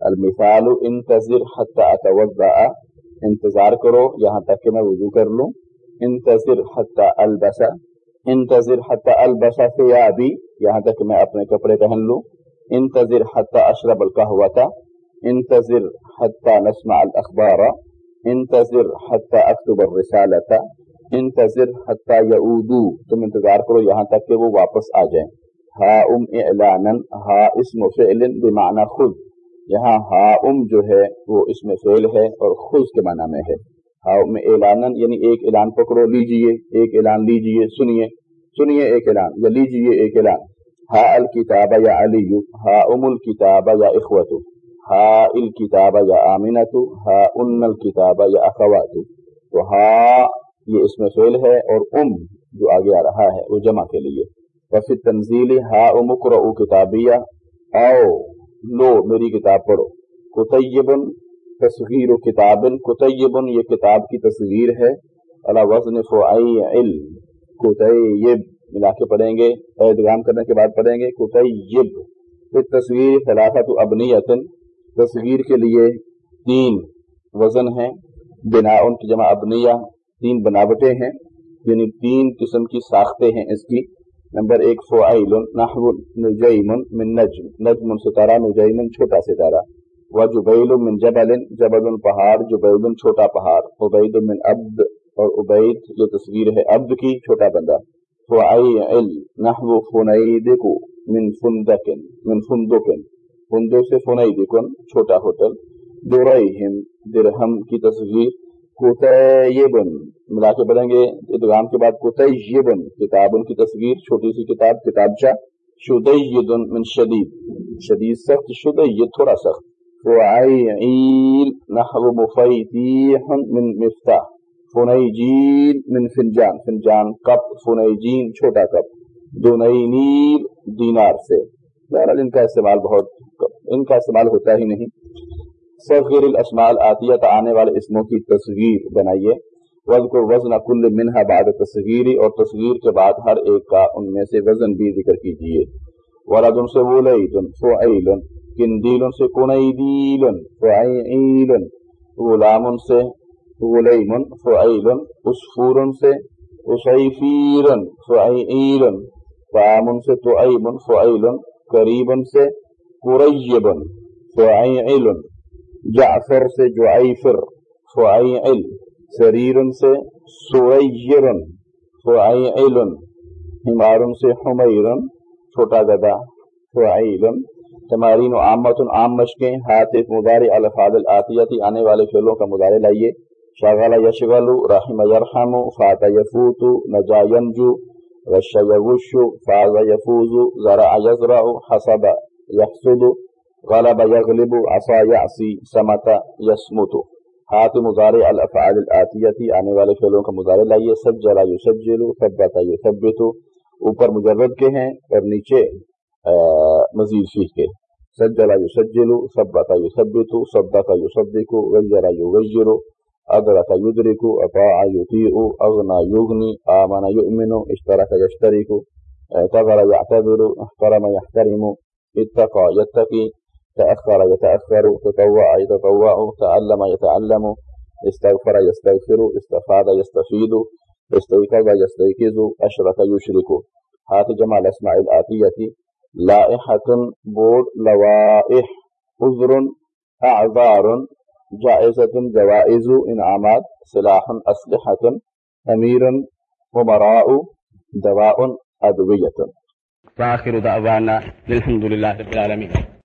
A: المثال، انتظر حتیٰ اتوضع انتظار کرو، یہاں تک کہ میں وضو کر لوں۔ انتظر حتیٰ البسا، انتظر حتیٰ البسا ثیابی، یہاں تک کہ میں اپنے کپڑے پہن لوں۔ انتظر حتیٰ اشرب القہوتا انتظر حتیٰ نسمع الاخبار، انتظر حتیٰ اکتب الرسالتا انتظر حتیٰ یعودو تم انتظار کرو یہاں تک کہ وہ واپس آ جائیں۔ ہا ام اعلانا، ہا اسم فعل بمعنی خود۔ یہاں ہا ام جو ہے وہ اسم فعل ہے اور خود کے معنی میں ہے۔ ہا ام اعلانا یعنی ایک اعلان پکڑو، لیجیے، ایک اعلان لیجیے، سنیے سنیے ایک اعلان یا لیجیے ایک اعلان۔ ہا الکتاب یا علی ہا ام الکتاب یا اخوت ہا الکتاب یا آمینت ہا ان الکتاب یا اخوات تو ہا یہ اس میں فعل ہے اور ام جو آگے آ رہا ہے وہ جمع کے لیے۔ وفی تنزیل ہا ام کرو کتابیہ، آؤ۔ لو میری کتاب پڑھو۔ کتیبن تصغیر کتابن کتیبن یہ کتاب کی تصویر ہے۔ اللہ وزن فعیل کتیب ملا کے پڑھیں گے ادغام کرنے کے بعد پڑھیں گے۔ کتیب پھر تصویر خلافت ابنیت تصویر کے لیے تین وزن ہیں۔ بنا ان کی جمع ابنیہ۔ تین بناوٹیں ہیں۔ یعنی تین قسم کی ساختیں ہیں اس کی۔ نمبر ایک، فعیل، نحو نجیمن من نجم. نجم ستارہ نجیمن چھوٹا ستارہ. و جبیل من جبل جبل پہاڑ، جبیل چھوٹا پہاڑ. عبید من عبد، اور عبید جو تصویر ہے عبد کی، چھوٹا بندہ. فعیل، نحو، فنیدکو، من فندکن من فندکن. فندو سے فنیدکن، چھوٹا ہوتل دریہم درہم کی تصویر. کتیبن ملا کے بڑھیں گے، ادغام کے بعد کتیبن کتابن کی تصویر، چھوٹی سی کتاب کتابچہ شدیدن من شدید شدید سخت، شدید تھوڑا سخت، فعیل نحو مفیدیح من مفتاح، فنیجین من فنجان فنجان کپ، فنیجین چھوٹا کپ، دونئی دینار سے۔ بہرحال ان کا استعمال بہت، ان کا استعمال ہوتا ہی نہیں۔ صغیر الاسمال آتیت آنے والے اسموں کی تصویر بنائیے۔ وزن وزن کل منہا بعد تصویری اور تصویر کے بعد ہر ایک کا ان میں سے وزن بھی ذکر کیجیے۔ ولدن سے ولیدن فعیلن کندیلن سے کنیدیلن فعیلن غلامن سے غلیم، فعیل اسفور سے اسیفیر فعیل فامن سے تعیم فعیل، قریب سے قریب، فعیل جعفر سے جعیفر فعیل سریر سے سعیر فعیل حمار سے حمیر چھوٹا گدا فعیل تمارین و عامت عام مشقیں، ہاتھ مدار الفاظ العطیتی آنے والے فعلوں کا مدارے لائیے۔ شغل یشغل، رحم یرحم، فات یفوت، نجا ینجو غش یغش فاز یفوز زرع یزرع، حسب یحسد۔ غلب یغلب عصا یعصی سمت یسمت ہاتھ مظاہرے الافعال الاتیتی آنے والے فعلوں کا مظاہرے لائیے. سجلا یسجل، ثبت یثبت. اوپر مجرد کے ہیں اور نیچے مزید فیح کے. سجلا یسجل، ثبت یثبت، صدق یصدق، غیر یغیر، ادرک یدرک، اطاع یطیع اغنا یغنی، آمن یؤمن، اشترک یشترک، اعتذر یعتذر، احترم یحترم اتقى يتقي تأخر، يتأخر، تطوع، يتطوع، تعلم، يتعلم، استغفر، يستغفر، استفاد، يستفيد، استيقظ، يستيقظ، أشرك، يشرك. هات جمع الأسماء الآتية. لائحة بود، لوائح، عذر، أعذار، جائزة، جوائز، إنعامات، سلاح، أسلحة، أمير، أمراء، دواء، أدوية.
C: وآخر دعوانا الحمد لله رب العالمين.